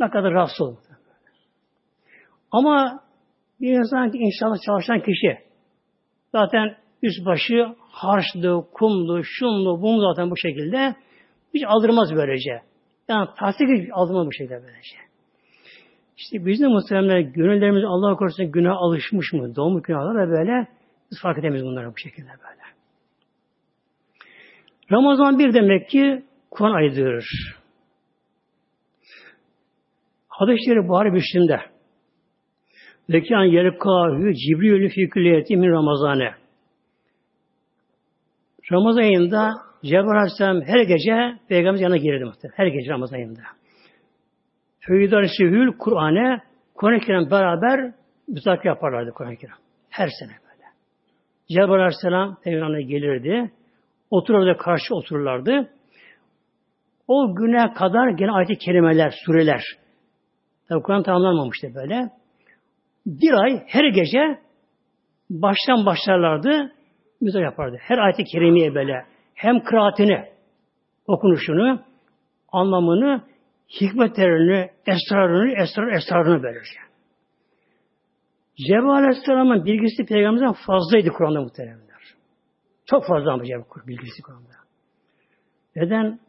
ne kadar rahatsız olur. Ama bir insan ki inşallah çalışan kişi zaten üst başı harçlı, kumlu, şunlu, bunu zaten bu şekilde hiç aldırmaz böylece. Yani tasdik hiç aldırmaz bu şekilde böylece. İşte biz de muhtemelen gönüllerimiz Allah korusun günah alışmış mı? Doğmuş günahlar da böyle biz fark edemeyiz bunları bu şekilde böyle. Ramazan bir demek ki Kur'an ayıdır. Hadis-i Buhari Müslim'de Zekan yelkâhü Cibrilü fîkülliyeti min Ramazan'e Ramazan ayında Cebrail Aleyhisselam her gece Peygamber yanına gelirdi. Her gece Ramazan ayında. Feydar Sihül Kur'an'e Kur'an-ı Kerim beraber müzakere yaparlardı Kur'an-ı Kerim. Her sene böyle. Cebrail Aleyhisselam Peygamber'e gelirdi. Otururdu karşı otururlardı. O güne kadar gene ayet-i kerimeler, sureler. Tabi Kur'an tamamlanmamıştı böyle. Bir ay her gece baştan başlarlardı, müzik yapardı. Her ayet-i kerimeye böyle hem kıraatini, okunuşunu, anlamını, hikmetlerini, esrarını, esrar, esrarını böylece. Cebrail Aleyhisselam'ın bilgisi peygamberimizden fazlaydı Kur'an'da muhteremler. Çok fazla ama Cebrail bilgisi Kur'an'da. Neden?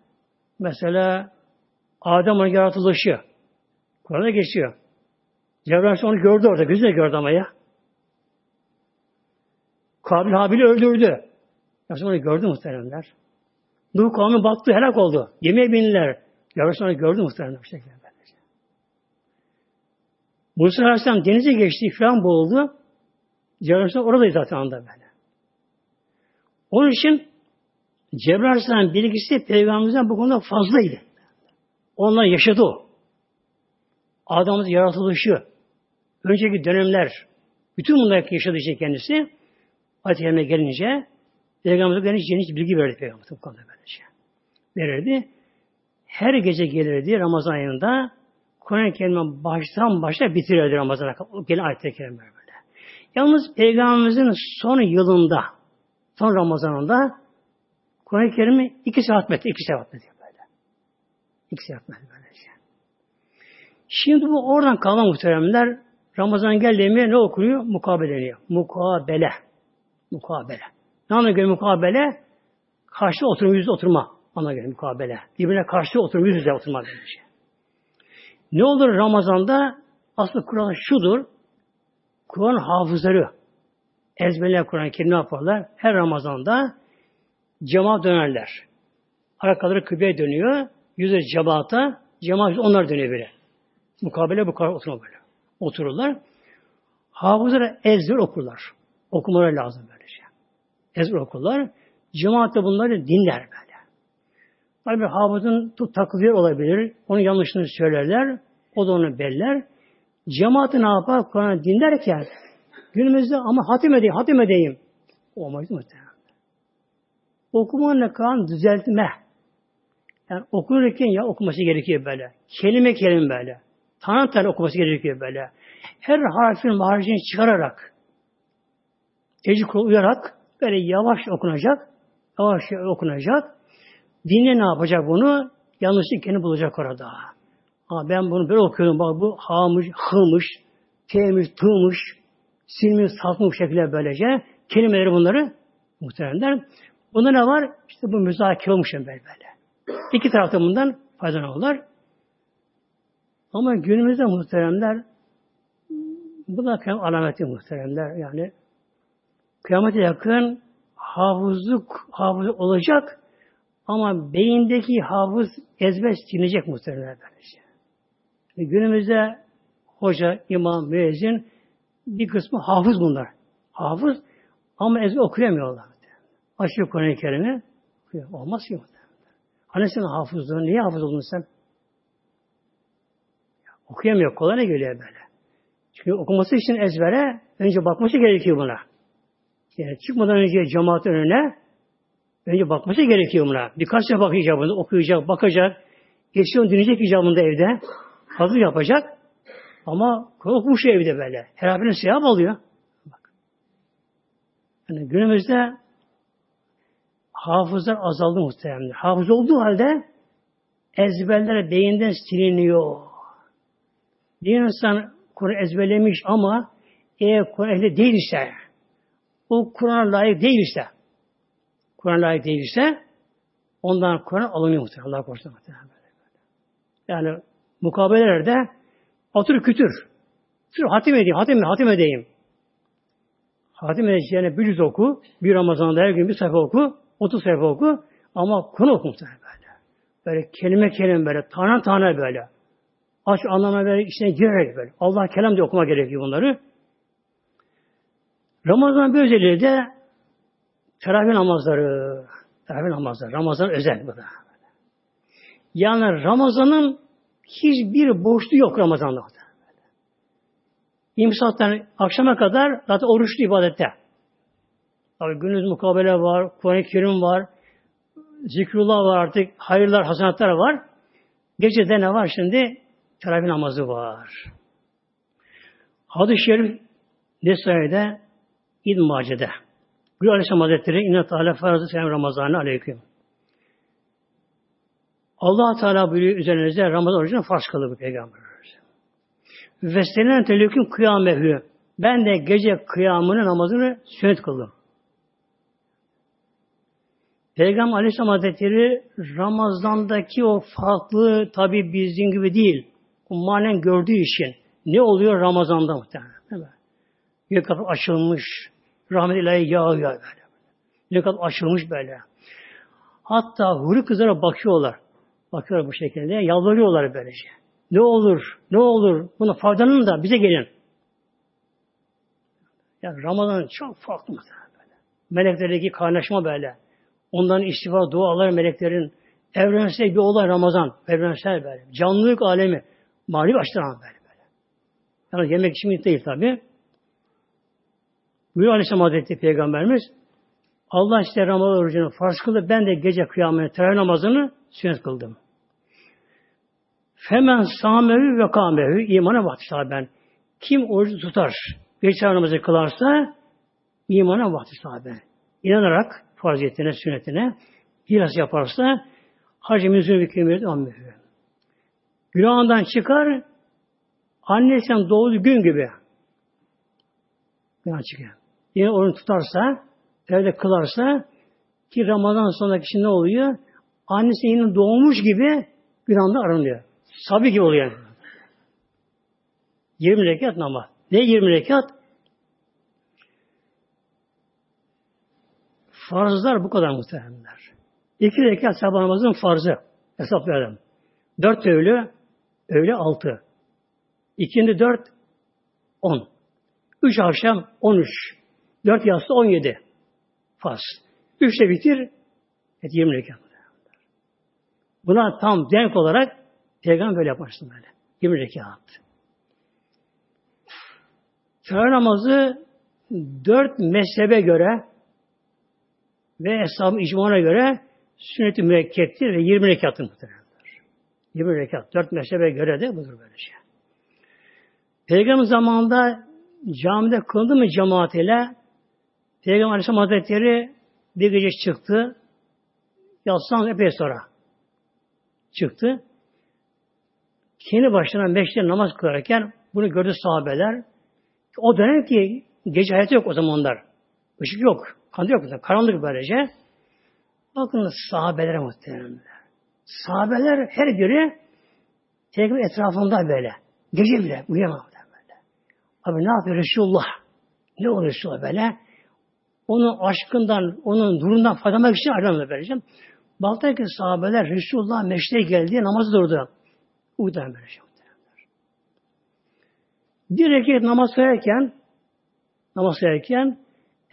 Mesela Adem'in yaratılışı. Kur'an'da geçiyor. Cebrail onu gördü orada. Gözüne gördü ama ya. Kabil Habil'i öldürdü. Yoksa onu gördü muhteremler. Nuh kavmi battı, helak oldu. Yemeğe bindiler. Yavrusu sonra gördü muhtemelen bu şekilde. Musa Aleyhisselam denize geçti, falan boğuldu. Cebrail oradaydı zaten anda böyle. Onun için Cebrail Aleyhisselam bilgisi Peygamberimizden bu konuda fazlaydı. Onlar yaşadı o. Adamın yaratılışı, önceki dönemler, bütün bunları yaşadığı için kendisi, Ayet-i gelince, Peygamberimize geniş geniş bilgi verdi Peygamber bu konuda böylece. Verirdi. Her gece gelirdi Ramazan ayında, Kur'an-ı Kerim'i baştan başa bitirirdi Ramazan'a. Gelen ayet-i kerimeler. Yalnız Peygamberimizin son yılında, son Ramazanında Kur'an-ı Kerim'i iki saat metti, iki saat metti böyle. İki saat metti böylece. Şimdi bu oradan kalan muhteremler Ramazan geldiğinde ne okuyor? Mukabele deniyor. Mukabele. Mukabele. Ne anlamına göre mukabele? Karşı oturma, yüz oturma. Anlamına göre mukabele. Birbirine karşı oturma, yüz yüze oturma. Böylece. Ne olur Ramazan'da? Aslında Kur'an şudur. Kur'an hafızları ezberleyen Kur'an-ı Kerim ne yaparlar? Her Ramazan'da cemaat dönerler. Arkaları kıbleye dönüyor. Yüzü cemaata, cemaat onlar dönüyor böyle. Mukabele bu kadar oturma böyle. Otururlar. Hafızları ezber okurlar. Okumaları lazım böylece. Ezber okurlar. Cemaat de bunları dinler böyle. Tabi hafızın takılıyor olabilir. Onun yanlışını söylerler. O da onu beller. Cemaati ne yapar? Kur'an'ı dinlerken günümüzde ama hatim edeyim, hatim edeyim. Olmaz muhtemelen. Okumanla kan düzeltme. Yani okunurken ya okuması gerekiyor böyle. Kelime kelime böyle. Tanrı tanrı okuması gerekiyor böyle. Her harfin haricini çıkararak tecrübe uyarak böyle yavaş okunacak. Yavaş okunacak. Dinle ne yapacak bunu? Yanlışlık kendi bulacak orada. Ha ben bunu böyle okuyorum. Bak bu hamış, hımış, teymiş, tığmış, silmiş, saltmış şekilde böylece. Kelimeleri bunları muhteremler. Bunda ne var? İşte bu müzakere olmuş böyle böyle. İki tarafta bundan faydalanıyorlar. Ama günümüzde muhteremler bu da kıyamet alameti muhteremler. Yani kıyamete yakın hafızlık hafız olacak ama beyindeki hafız ezber silinecek muhtemelen böylece. Yani günümüzde hoca, imam, müezzin bir kısmı hafız bunlar. Hafız ama ezber okuyamıyorlar. Açıyor Kur'an-ı Kerim'i. Olmaz ki muhtemelen. Hani sen hafızdın? Niye hafız oldun sen? Okuyamıyor. Kolay geliyor böyle? Çünkü okuması için ezbere önce bakması gerekiyor buna. Yani çıkmadan önce cemaatin önüne önce bakması gerekiyor buna. Birkaç defa bakacak bunu, okuyacak, bakacak. Geçiyor dinleyecek icabında evde. Hazır yapacak. Ama okumuş evde böyle. Her harfine sevap alıyor. Bak. Yani günümüzde hafızlar azaldı muhtemelen. Hafız olduğu halde ezberler beyinden siliniyor. Bir insan Kur'an ezberlemiş ama eğer Kur'an ehli değilse, o Kur'an'a layık değilse, Kur'an layık değilse, ondan Kur'an alınıyor muhtemelen. Allah korusun. Yani mukabelelerde otur kütür. Sırf hatim edeyim, hatim, hatim edeyim. Hatim edeceğine bir yüz oku, bir Ramazan'da her gün bir sayfa oku, otuz sayfa oku ama konu oku muhtemelen böyle. Böyle kelime kelime böyle, tane tane böyle. Aç anlama böyle, içine girerek böyle. Allah kelam diye okuma gerekiyor bunları. Ramazan bir özelliği de teravih namazları. Teravih namazları. Ramazan özel bu da. Yani Ramazan'ın hiçbir boşluğu yok Ramazan'da. İmsaktan akşama kadar zaten oruçlu ibadette. Tabi günümüz mukabele var, Kur'an-ı Kerim var, zikrullah var artık, hayırlar, hasenatlar var. Gecede ne var şimdi? Teravih namazı var. Hadis-i Şerif Nesai'de İd Mace'de. Gül Aleyhisselam Hazretleri İnne Teala Farazı Selam Ramazanı Aleyküm. allah Teala buyuruyor üzerinize Ramazan orucunu farz kıldı bu peygamber. Ve senin teleküm kıyamehü. Ben de gece kıyamını namazını sünnet kıldım. Peygamber Aleyhisselam Hazretleri Ramazan'daki o farklı tabi bizim gibi değil. Manen gördüğü için ne oluyor Ramazan'da muhtemelen. Değil mi? Kapı açılmış. Rahmet ilahi yağıyor böyle. Kapı açılmış böyle. Hatta huri kızlara bakıyorlar. Bakıyorlar bu şekilde. Yalvarıyorlar böylece. Ne olur, ne olur buna faydalanın da bize gelin. Yani Ramazan çok farklı böyle. Meleklerdeki kaynaşma böyle. Onların istifa, dualar meleklerin evrensel bir olay Ramazan. Evrensel böyle. Canlılık alemi. Manevi açtıran böyle böyle. Yani yemek için değil tabi. Buyur Aleyhisselam Hazretleri Peygamberimiz Allah işte Ramazan orucunu farz kıldı. Ben de gece kıyamet teravih namazını sünnet kıldım. Femen samevi ve kamevi imana baktı ben. Kim orucu tutar, bir namazı kılarsa imana baktı ben. İnanarak farziyetine, sünnetine biraz yaparsa hacı müzün hükümeti ammühü. Günahından çıkar annesinden doğduğu gün gibi günah çıkıyor. Yine onu tutarsa evde kılarsa ki Ramazan sonraki kişi ne oluyor? Annesi yine doğmuş gibi günahında aranıyor. Sabi gibi oluyor. Yani. 20 rekat namaz. Ne 20 rekat? Farzlar bu kadar muhtemelenler. İki rekat sabah namazının farzı. Hesaplayalım. Dört öğle, öğle altı. İkindi dört, on. Üç akşam on üç. Dört yatsı on yedi. Farz. Üçte bitir, evet, yirmi rekat. Buna tam denk olarak Peygamber böyle yapmıştı böyle. 20 rekat. Teravih namazı dört mezhebe göre ve eshab-ı icmana göre sünnet-i ve 20 rekatın muhtemelendir. 20 rekat. Dört mezhebe göre de budur böyle şey. Peygamber zamanında camide kılındı mı cemaat ile Peygamber Aleyhisselam Hazretleri bir gece çıktı. Yatsıdan epey sonra çıktı kendi başına meşte namaz kılarken bunu gördü sahabeler. O dönem ki gece hayatı yok o zamanlar. Işık yok. Kandil yok. Karanlık böylece. Bakın sahabelere muhtemelen. Sahabeler her biri Peygamber etrafında böyle. Gece bile uyuyamam böyle. Abi ne yapıyor Resulullah? Ne oluyor Resulullah böyle? Onun aşkından, onun durumdan faydalanmak için ayrılmıyor böylece. Baktı ki sahabeler Resulullah meşte geldi, namazı durdu. Uyudan böyle şey. Bir erkek namaz kılarken namaz kılarken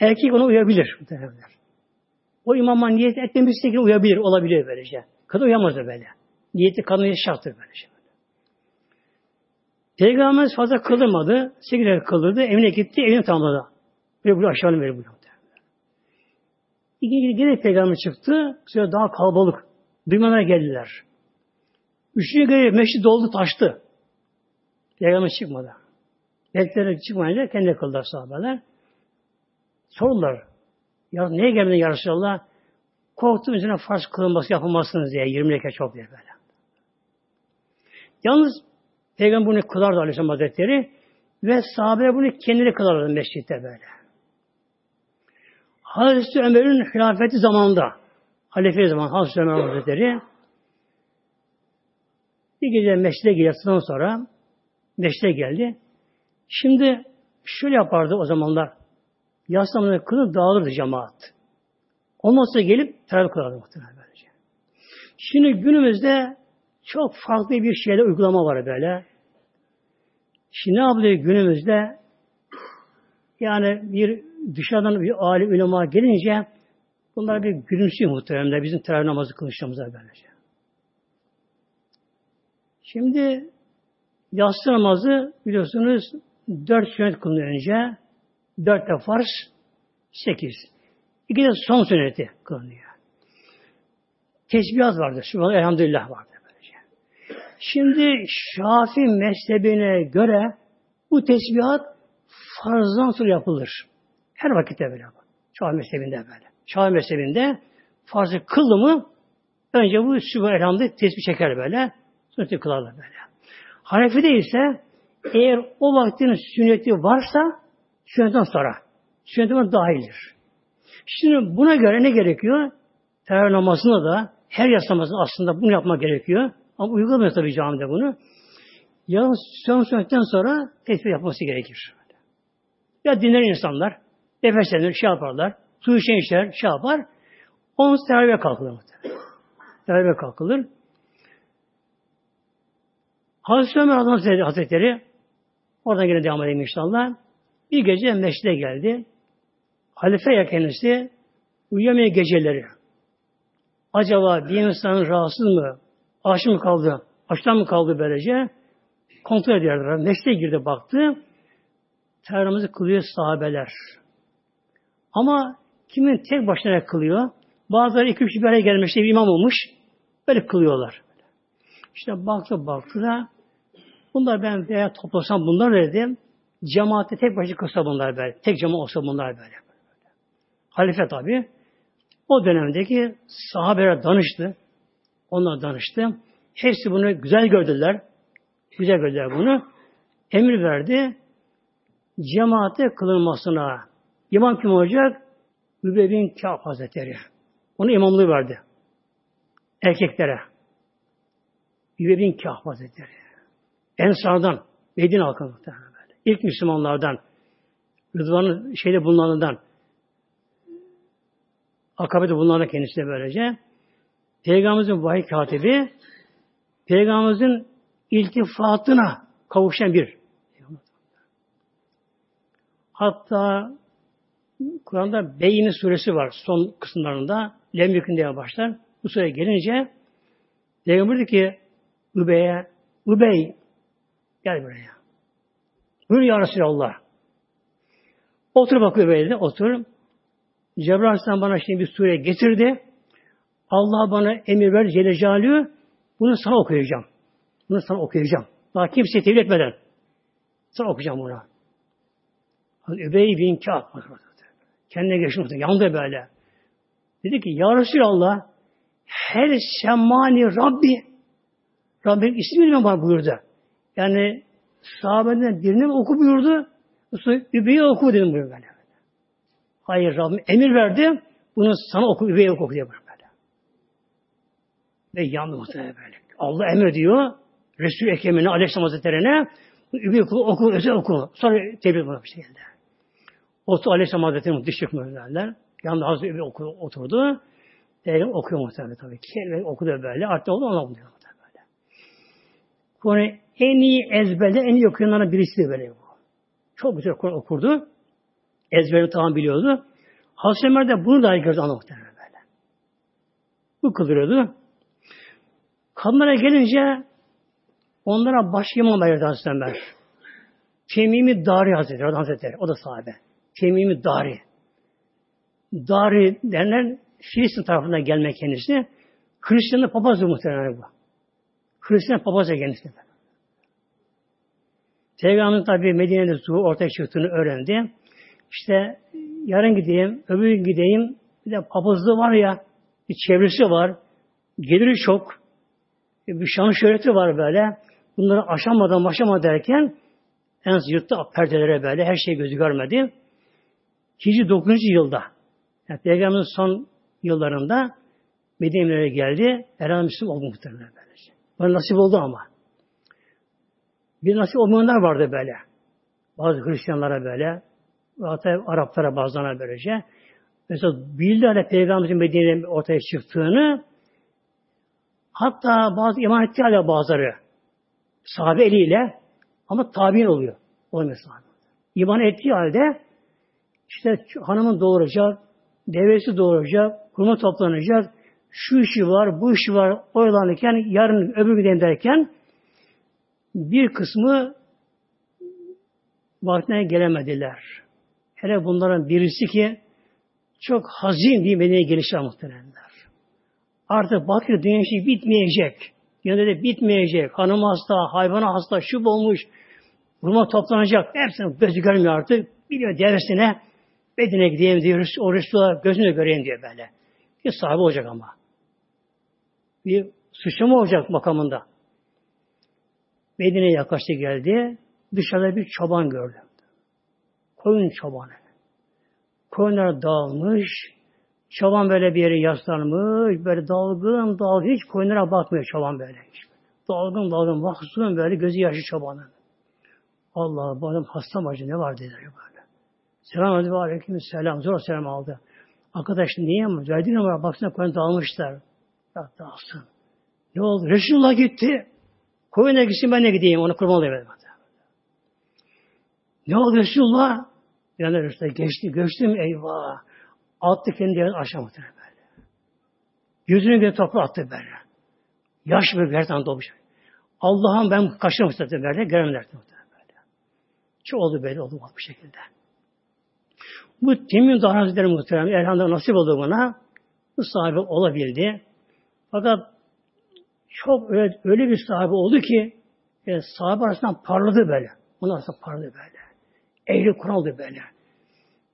erkek onu uyabilir. O imama niyet etmemişse ki uyabilir, olabilir böylece. Kadın uyamaz da böyle. Niyeti kadın şarttır böylece. Peygamberimiz fazla kıldırmadı. Sekiz ay kıldırdı. Evine gitti. Evini tamamladı. Böyle bunu aşağıdan verir bunu. İkinci gene peygamber çıktı. Sonra daha kalabalık. Duymalara geldiler. Üçüncü göre meşri doldu taştı. Peygamber çıkmadı. Bekleri çıkmayınca kendi kıldılar sahabeler. Sordular. Ya neye gelmedin ya Resulallah? Korktum üzerine farz kılınması yapılmazsınız diye. 20 rekat çok diye böyle. Yalnız Peygamber bunu kılardı Aleyhisselam Hazretleri ve sahabe bunu kendileri kılardı mescitte böyle. Hazreti Ömer'in hilafeti zamanında halife zaman Hazreti Ömer Hazretleri bir gece meşride girdikten sonra meşride geldi. Şimdi şöyle yapardı o zamanlar. Yaslamını kılıp dağılırdı cemaat. Ondan gelip teravih kılardı muhtemelen böylece. Şimdi günümüzde çok farklı bir şeyde uygulama var böyle. Şimdi ne yapıyor günümüzde? Yani bir dışarıdan bir alim ulema gelince bunlar bir gülümsüyor muhtemelen bizim teravih namazı kılışımıza böylece. Şimdi yatsı namazı biliyorsunuz dört sünnet kılınıyor önce. Dört de farz, sekiz. İki de son sünneti kılınıyor. Tesbihat vardır. Şu elhamdülillah vardır. Böylece. Şimdi Şafi mezhebine göre bu tesbihat farzdan sonra yapılır. Her vakitte böyle. Şafi mezhebinde böyle. Şafi mezhebinde farzı kıldı mı önce bu Sübhan Elhamdülillah tesbih çeker böyle. Sünneti kılarlar böyle. Hanefi'de ise eğer o vaktin sünneti varsa sünnetten sonra. Sünnetten dahildir. Şimdi buna göre ne gerekiyor? Teravih namazında da her yas namazında aslında bunu yapmak gerekiyor. Ama uygulamıyor tabii camide bunu. Yalnız son sünnetten sonra tesbih yapması gerekir. Ya dinler insanlar, nefeslenir, şey yaparlar, su içen işler, şey yapar. Onun teravih kalkılır. Teravih kalkılır. Hazreti Ömer Hazretleri, Hazretleri oradan yine devam edelim inşallah. Bir gece meşride geldi. Halife ya kendisi uyuyamıyor geceleri. Acaba bir insan rahatsız mı? Aç mı kaldı? Açtan mı kaldı böylece? Kontrol ediyorlar. Meşride girdi baktı. Teravihimizi kılıyor sahabeler. Ama kimin tek başına kılıyor? Bazıları iki üç bir araya gelmişti, bir imam olmuş. Böyle kılıyorlar. İşte baktı baktı da bunlar ben veya toplasam bunlar dedim. Cemaatte tek başına kılsa bunlar böyle. Tek cemaat olsa bunlar böyle. Halife tabi. O dönemdeki sahabeler danıştı. Onlar danıştı. Hepsi bunu güzel gördüler. Güzel gördüler bunu. Emir verdi. Cemaate kılınmasına. İmam kim olacak? Übey bin Kâb Hazretleri. Onu imamlığı verdi. Erkeklere. Übey bin Kâb Hazretleri. Ensardan, Medine halkı muhtemelen. İlk Müslümanlardan, Rıdvan'ın şeyde bulunanından, Akabe'de bulunan kendisi de böylece. Peygamberimizin vahiy katibi, Peygamberimizin iltifatına kavuşan bir. Hatta Kur'an'da Beyni suresi var son kısımlarında. Lem diye başlar. Bu sure gelince Peygamber dedi ki Übey'e Übey gel buraya. Buyur ya Resulallah. Otur bakıyor böyle otur. Cebrail Aleyhisselam bana şimdi bir sure getirdi. Allah bana emir ver Celle Celaluhu. Bunu sana okuyacağım. Bunu sana okuyacağım. Daha kimseye tevil etmeden. Sana okuyacağım bunu. Übey bin Kâb. Kendine geçti Yandı böyle. Dedi ki Ya Resulallah her semani Rabbi Rabbim ismi mi bana buyurdu. Yani sahabeden birini mi oku buyurdu. Übey'i oku dedim buyurdu. Hayır Rabbim emir verdi. Bunu sana oku, Übey'i oku diye böyle. Ve yandı muhtemelen böyle. Allah emir diyor. Resul-i Ekrem'ine Aleyhisselam Hazretleri'ne Übey'i oku, oku, özel oku. Sonra tebrik bu şekilde. Otu Aleyhisselam Hazretleri muhteşem derler. Yanında Hazreti Übey oku, oturdu. Peygamber okuyor muhtemelen tabii. Kelime okudu böyle. Artık oldu ona okuyor muhtemelen böyle. Kur'an'ı en iyi ezberde en iyi okuyanlardan birisi de böyle bu. Çok güzel Kur'an okurdu. Ezberini tamam biliyordu. Hazreti Ömer de bunu dahi gördü ana muhtemelen böyle. Bu kıldırıyordu. Kadınlara gelince onlara baş imam ayırdı Hazreti Ömer. Temimi Dari Hazretleri, Hazretleri, o da sahabe. Temimi Dari. Dari denilen Filistin tarafından gelmek kendisi. Hristiyanlı papazı muhtemelen bu. Hristiyan papazı kendisi. Peygamber tabi Medine'de su ortaya çıktığını öğrendi. İşte yarın gideyim, öbür gün gideyim. Bir de papazlığı var ya, bir çevresi var. Geliri çok. Bir şan şöhreti var böyle. Bunları aşamadan başlama derken en az yırttı perdelere böyle. Her şey gözü görmedi. Hicri 9. yılda yani Peygamberin son yıllarında Medine'ye geldi. Herhalde Müslüman oldu muhtemelen böylece. Bana nasip oldu ama. Bir nasip olmayanlar vardı böyle. Bazı Hristiyanlara böyle. Hatta Araplara bazılarına böylece. Mesela bildiler Peygamberin Medine'nin ortaya çıktığını hatta bazı iman ettiği halde bazıları sahabe eliyle ama tabi'in oluyor. Olmuyor sahabe. İman ettiği halde işte hanımın doğuracak, devesi doğuracak, kurma toplanacak, şu işi var, bu işi var oyalanırken yarın öbür gün derken bir kısmı vaktine gelemediler. Hele bunların birisi ki çok hazin bir Medine'ye gelişler muhteremler. Artık bakıyor dünya bitmeyecek. Dünyada de bitmeyecek. Hanım hasta, hayvana hasta, şu olmuş. Ruma toplanacak. Hepsini gözü görmüyor artık. Biliyor devresine Medine'ye gideyim diyor. O Resulullah gözünü göreyim diyor böyle. Bir sahibi olacak ama. Bir suçlama olacak makamında. Medine'ye yaklaştı geldi. Dışarıda bir çoban gördü. Koyun çobanı. Koyunlar dağılmış. Çoban böyle bir yere yaslanmış. Böyle dalgın dalgın. Hiç koyunlara bakmıyor çoban böyle. Dalgın dalgın mahzun böyle gözü yaşı çobanın. Allah bu adam hasta mı ne var dedi böyle. Selam aleykum aleyküm selam. Zor selam aldı. Arkadaş niye mi? Verdiğin numara baksana koyun dağılmışlar. Ya dağılsın. Ne oldu? Resulullah gitti. Koyuna gitsin ben de gideyim. Onu kurban olayım. Ne oldu Resulullah? Yani Resulullah geçti. Göçtüm eyvah. Attı kendi yerine aşağı muhtemelen böyle. Yüzünü bir toprağa attı böyle. Yaş bir her dolmuş. Allah'ım ben kaçırmak istedim böyle. Göremler muhtemelen böyle. Çok oldu böyle oldu bu şekilde. Bu Temin Dağ Hazretleri muhtemelen elhamdülillah nasip oldu buna. Bu sahibi olabildi. Fakat çok öyle, öyle bir sahibi oldu ki e, sahibi arasından parladı böyle. Onun arasında parladı böyle. Ehli Kur'an'dı böyle.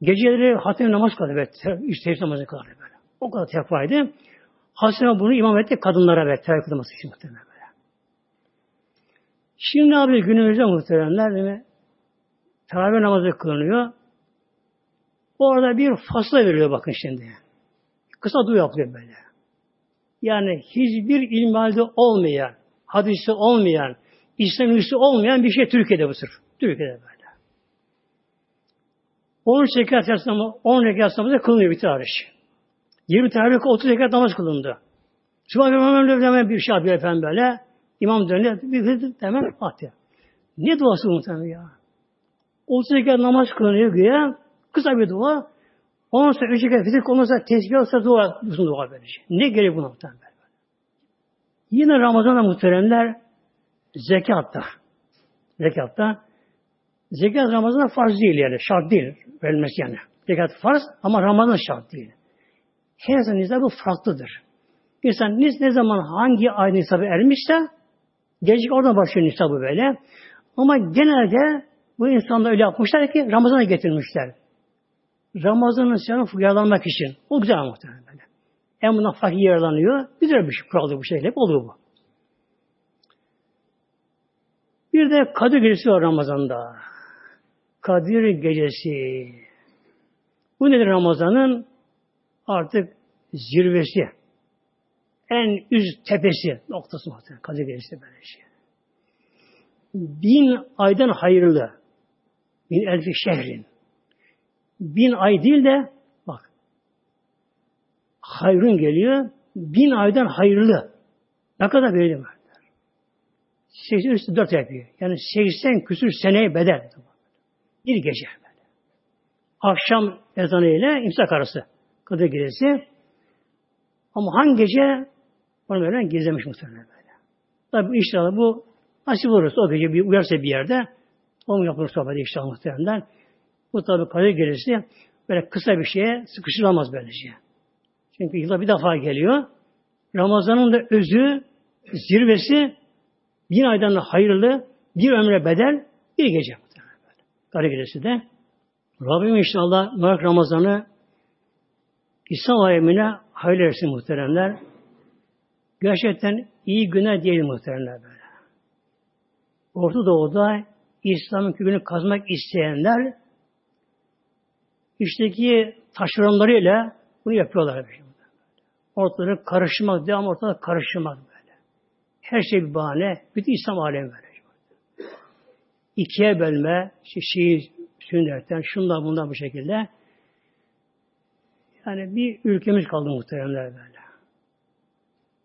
Geceleri hatim namaz kıldı böyle. Üç tevhid namazı kıldı böyle. O kadar tekvaydı. Hasan bunu imam etti kadınlara ve teravih kılması için muhtemelen böyle. Şimdi abi günümüzde muhteremler değil mi? Teravih namazı kılınıyor. Orada bir fasla veriyor bakın şimdi. Kısa dua yapıyor böyle. Yani hiçbir ilmihalde olmayan, hadisi olmayan, İslam üstü olmayan bir şey Türkiye'de bu sır. Türkiye'de böyle. 10 rekat yaslamı, 10 rekat namazı kılınıyor bir tarih. 20 tarih 30 rekat namaz kılındı. Subhanallah hemen bir şey yapıyor efendim böyle. İmam dönüyor, bir hızlı hemen atıyor. Ne duası muhtemelen ya? 30 rekat namaz kılınıyor güya. Kısa bir dua. Ondan sonra üç rekat fizik, ondan sonra tesbih olsa dua, uzun dua böylece. Ne gerek buna muhtemelen. Yine Ramazan'da muhteremler zekatta. Zekatta. Zekat Ramazan'da farz değil yani. Şart değil. Verilmesi yani. Zekat farz ama Ramazan şart değil. Her zaman nisabı farklıdır. İnsan ne zaman hangi ay nisabı ermişse gelecek oradan başlıyor nisabı böyle. Ama genelde bu insanlar öyle yapmışlar ki Ramazan'a getirmişler. Ramazan'ın sevabı yararlanmak için. O güzel muhtemelen böyle. En bundan fakir yararlanıyor. Güzel bir şey kuraldı bu şekilde. Hep oluyor bu. Bir de Kadir Gecesi var Ramazan'da. Kadir Gecesi. Bu nedir Ramazan'ın? Artık zirvesi. En üst tepesi noktası muhtemelen. Kadir Gecesi böyle şey. Bin aydan hayırlı. Bin elfi şehrin bin ay değil de bak hayrın geliyor bin aydan hayırlı. Ne kadar böyle mi? 80 üstü 4 yapıyor. Yani 80 küsür seneye bedel. Bir gece. Akşam ezanı ile imsak arası. Kadir gecesi. Ama hangi gece onu böyle gizlemiş muhtemelen böyle. Tabi inşallah bu nasip olursa o gece bir uyarsa bir yerde onu yapılır sohbeti inşallah muhtemelen. Bu tabi kadir gelirse böyle kısa bir şeye sıkıştırılamaz böylece. Çünkü yılda bir defa geliyor. Ramazan'ın da özü, zirvesi bin aydan da hayırlı, bir ömre bedel Bir gece. Kadir gecesi de. Rabbim inşallah Mübarek Ramazan'ı İslam alemine hayırlı etsin muhteremler. Gerçekten iyi güne değil muhteremler böyle. Orta Doğu'da İslam'ın kökünü kazmak isteyenler içteki taşeronlarıyla bunu yapıyorlar. Ortalığı karışmak, devam ortada karışmak böyle. Her şey bir bahane. Bütün İslam alemi böyle. İkiye bölme, işte Şii, sünnetten, şundan bundan bu şekilde. Yani bir ülkemiz kaldı muhteremler böyle.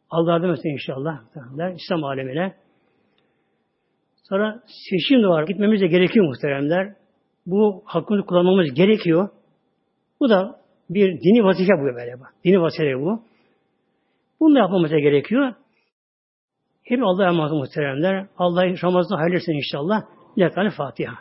Allah yardım etsin inşallah. Muhteremler. İslam alemine. Sonra seçim de var. Gitmemiz de gerekiyor muhteremler. Bu hakkımızı kullanmamız gerekiyor. Bu da bir dini vazife bu böyle. Dini vazife bu. Bunu da yapmamız gerekiyor. Hep Allah'a emanet muhteremler. Allah Ramazan hayırlısı inşallah. Lekane Fatiha.